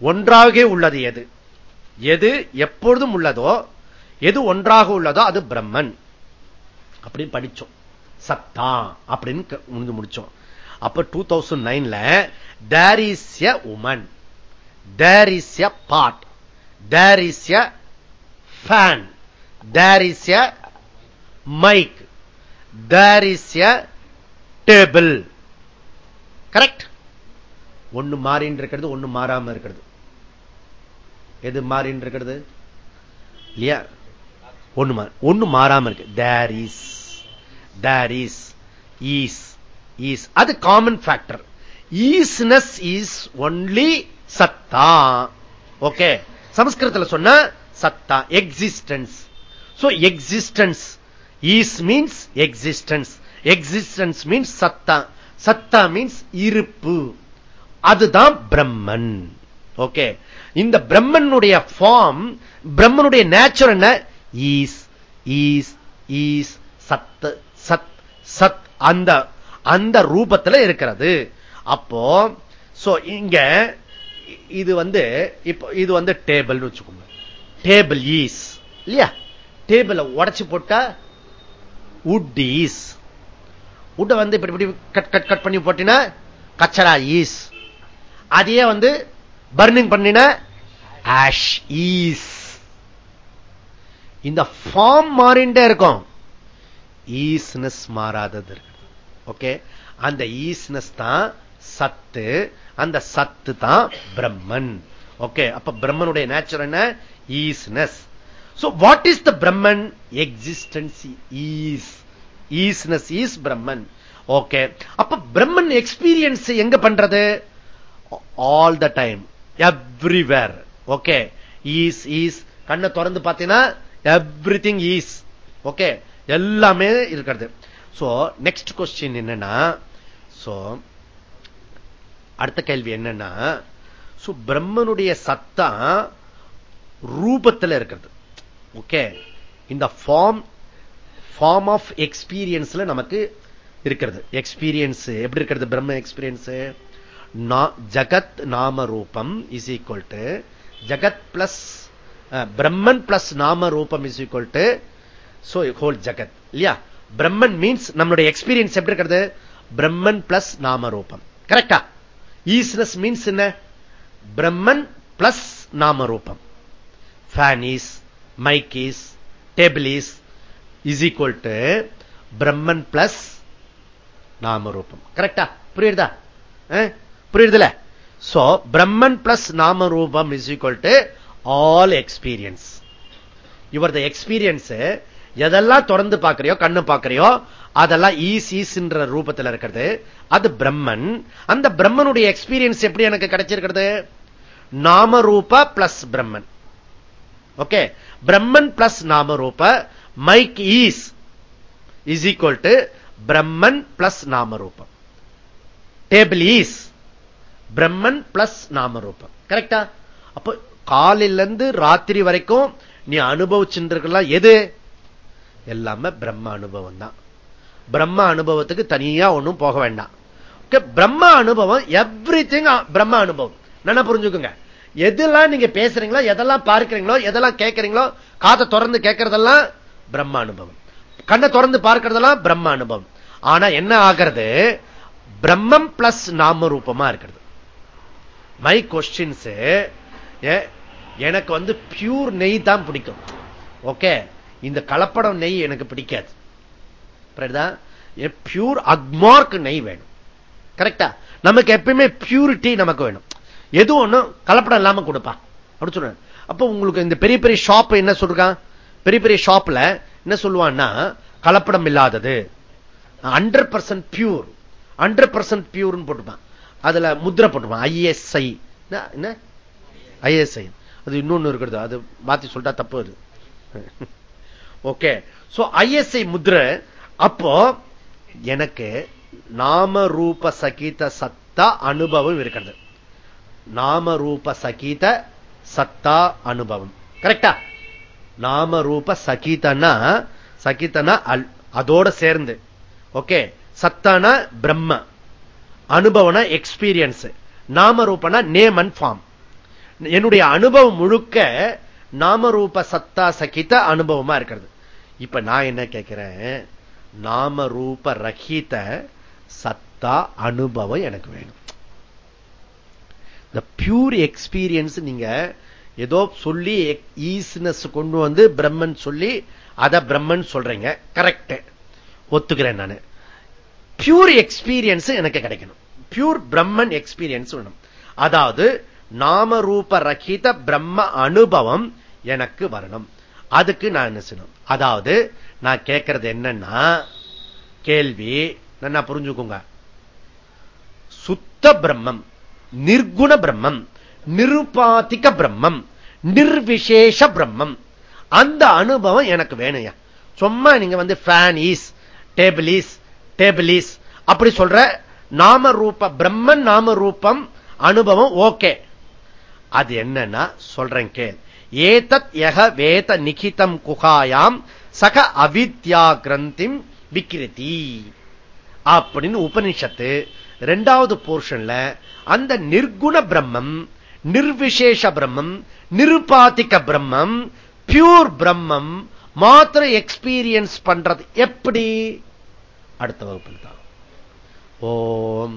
ஒன்றாக உள்ளது எது? எது எப்பொழுதும் உள்ளதோ எது ஒன்றாக உள்ளதோ அது பிரம்மன். அப்படின்னு படிச்சோம். சத்தா அப்படின்னு முடிஞ்சு முடிச்சோம். அப்ப டூ தௌசண்ட் நைன்ல there is a woman there is a pot there is a fan there is a mic there is a table correct ஒண்ணு மாறின்னு இருக்கிறது ஒண்ணு மாறாம இருக்கிறது. எது மாறின்னு இருக்கிறது? இல்லையா? ஒண்ணு ஒண்ணு மாறாம இருக்கு. There is there is is is அது common factor isness is only சத்தா ஓகே சமஸ்கிருதத்தில் சொன்ன சத்தா existence so existence is means existence existence means சத்தா சத்தா மீன்ஸ் இருப்பு. அதுதான் பிரம்மன். ஓகே இந்த பிரம்மனுடைய ஃபார்ம் பிரம்மனுடைய நேச்சர் என்ன? ஈஸ் ஈஸ் ஈஸ் சத் சத் சத் அந்த அந்த ரூபத்துல இருக்கிறது. அப்போ சோ இங்க இது வந்து இப்போ இது வந்து டேபிள்னு வச்சுக்கோங்க. டேபிள் ஈஸ் இல்லையா? டேபிள உடச்சு போட்டா உட் ஈஸ் உட்டை வந்து இப்படி இப்படி கட் கட் கட் பண்ணி போட்டினா கச்சரா ஈஸ் அதையே வந்து பர்னிங் பண்ணின ஆஷ் ஈஸ் இந்த ஃபார்ம் மாறிண்டே இருக்கும். ஈஸ்னஸ் மாறாதது இருக்கு ஓகே அந்த ஈஸ்னஸ் தான் சத்து அந்த சத்து தான் பிரம்மன். ஓகே அப்ப பிரம்மனுடைய நேச்சர் என்ன? Isness so what is the Brahman existence is isness is Brahman okay அப்ப பிரம்மன் எக்ஸ்பீரியன்ஸ் எங்க பண்றது? All the time everywhere okay is is கண்ணை திறந்து பார்த்தீங்கன்னா எவ்ரிதிங் ஈஸ் ஓகே எல்லாமே இருக்கிறது. சோ நெக்ஸ்ட் கொஸ்டின் என்னன்னா சோ அடுத்த கேள்வி என்னன்னா பிரம்மனுடைய சத்தம் ரூபத்தில் இருக்கிறது. ஓகே இந்த ஃபார்ம் ஃபார்ம் ஆஃப் எக்ஸ்பீரியன்ஸ்ல நமக்கு இருக்கிறது. எக்ஸ்பீரியன்ஸ் எப்படி இருக்கிறது? பிரம்ம எக்ஸ்பீரியன்ஸ் ஜகத் நாம ரூபம் இஸ் ஈக்வல் டு ஜகத் பிளஸ் பிரம்மன் பிளஸ் நாம ரூபம் is equal to so whole ஜகத் இல்லையா பிரம்மன் மீன்ஸ் நம்மளுடைய எக்ஸ்பீரியன்ஸ் எப்படி இருக்கிறது? பிரம்மன் பிளஸ் நாம ரூபம் கரெக்டா ஈஸ்னஸ் மீன்ஸ் என்ன? பிரம்மன் பிளஸ் நாம ரூபம் fan is mic is table is is equal to Brahman plus நாம ரூபம் கரெக்டா புரியுதா? புரியுதுல? சோ பிரம்மன் பிளஸ் நாம ரூபம் is equal to all experience every experience எதெல்லாம் தொடர்ந்து பார்க்கறியோ கண்ணு பார்க்கறியோ அதெல்லாம் ஈஸ் ரூபத்தில் இருக்கிறது. அது பிரம்மன். அந்த பிரம்மனுடைய எக்ஸ்பீரியன்ஸ் எப்படி எனக்கு கிடைச்சிருக்கிறது? நாம ரூப plus Brahman. Okay Brahman plus நாம ரூப mic is is equal to Brahman plus நாம ரூபம் டேபிள் ஈஸ் பிரம்மன் பிளஸ் நாம ரூபம் கரெக்டா அப்போ காலிலிருந்து ராத்திரி வரைக்கும் நீ அனுபவிச்சுருக்கலாம் எது? எல்லாமே பிரம்ம அனுபவம் தான் பிரம்ம அனுபவத்துக்கு தனியா ஒன்றும் போக வேண்டாம். பிரம்ம அனுபவம் எவ்ரி திங் பிரம்ம அனுபவம். என்ன புரிஞ்சுக்குங்க. எதெல்லாம் நீங்க பேசுறீங்களோ எதெல்லாம் பார்க்கிறீங்களோ எதெல்லாம் கேட்கறீங்களோ காதை திறந்து கேட்கறதெல்லாம் பிரம்ம அனுபவம். கண்ணை திறந்து பார்க்கறதெல்லாம் பிரம்ம அனுபவம். ஆனா என்ன ஆகிறது? பிரம்மம் பிளஸ் நாம ரூபமா இருக்கிறது. மை கொஸ்டின்ஸ் எனக்கு வந்து பியூர் நெய் தான் பிடிக்கும். ஓகே இந்த கலப்படம் நெய் எனக்கு பிடிக்காது. பியூர் அக்மார்க் நெய் வேணும். கரெக்டா நமக்கு எப்பயுமே பியூரிட்டி நமக்கு வேணும். எது ஒண்ணும் கலப்படம் இல்லாம கொடுப்பா அப்படி சொல்ற அப்ப உங்களுக்கு இந்த பெரிய பெரிய ஷாப் என்ன சொல்றான்? பெரிய பெரிய ஷாப்ல என்ன சொல்லுவான்னா கலப்படம் இல்லாதது. Hundred percent pure hundred percent பியூர்னு போட்டுப்பான். அதுல முத்திரை போட்டுப்பான். ஐஎஸ்ஐ என்ன? ஐஎஸ்ஐ அது இன்னொன்னு இருக்கிறது. அது மாத்தி சொல்லிட்டா தப்பு அது. ஓகே. சோ ஐஎஸ்ஐ முத்ரை அப்போ எனக்கு நாம ரூப சகித சத்தா அனுபவம் இருக்கிறது. நாம ரூப சகித சத்தா அனுபவம். கரெக்டா நாம ரூப சகிதனா சகிதனா அதோட சேர்ந்து. ஓகே. சத்தானா பிரம்ம. அனுபவனா எக்ஸ்பீரியன்ஸ் நாம ரூபனா நேம் அண்ட் ஃபார்ம் என்னுடைய அனுபவம் முழுக்க நாமரூப சத்தா சகித அனுபவமா இருக்கிறது. இப்ப நான் என்ன கேட்கிறேன் நாம ரூப சத்தா அனுபவம் எனக்கு வேணும். இந்த பியூர் எக்ஸ்பீரியன்ஸ் நீங்க ஏதோ சொல்லி ஈஸ்னஸ் கொண்டு வந்து பிரம்மன் சொல்லி அத பிரம்மன் சொல்றீங்க. கரெக்ட் ஒத்துக்கிறேன் நான். பியூர் எக்ஸ்பீரியன்ஸ் எனக்கு கிடைக்கணும். பியூர் பிரம்மன் எக்ஸ்பீரியன்ஸ் வேணும். அதாவது நாம ரூப ரகித பிரம்ம அனுபவம் எனக்கு வரணும். அதுக்கு நான் என்ன செய்யணும்? அதாவது நான் கேட்கறது என்னன்னா கேள்வி நல்லா புரிஞ்சுக்கோங்க. சுத்த பிரம்மம் நிர்குண பிரம்மம் நிருபாதிக பிரம்மம் நிர்விசேஷ பிரம்மம் அந்த அனுபவம் எனக்கு வேணுயா சும்மா நீங்க வந்து fan is table is table is அப்படி சொல்ற நாம ரூப பிரம்மன் நாம ரூபம் அனுபவம் ஓகே அது என்னன்னா சொல்றேன் கேள். ஏதத் யக வேத நிகிதம் குகாயாம் சக அவித்யா கிரந்திம் விக்கிருதி அப்படின்னு உபனிஷத்து ரெண்டாவது போர்ஷன்ல அந்த நிர்குண பிரம்மம் நிர்விசேஷ பிரம்மம் நிருபாதிக்க பிரம்மம் பியூர் பிரம்மம் மாத்திர எக்ஸ்பீரியன்ஸ் பண்றது எப்படி? அடுத்த வகுப்பில் தான் ஓம்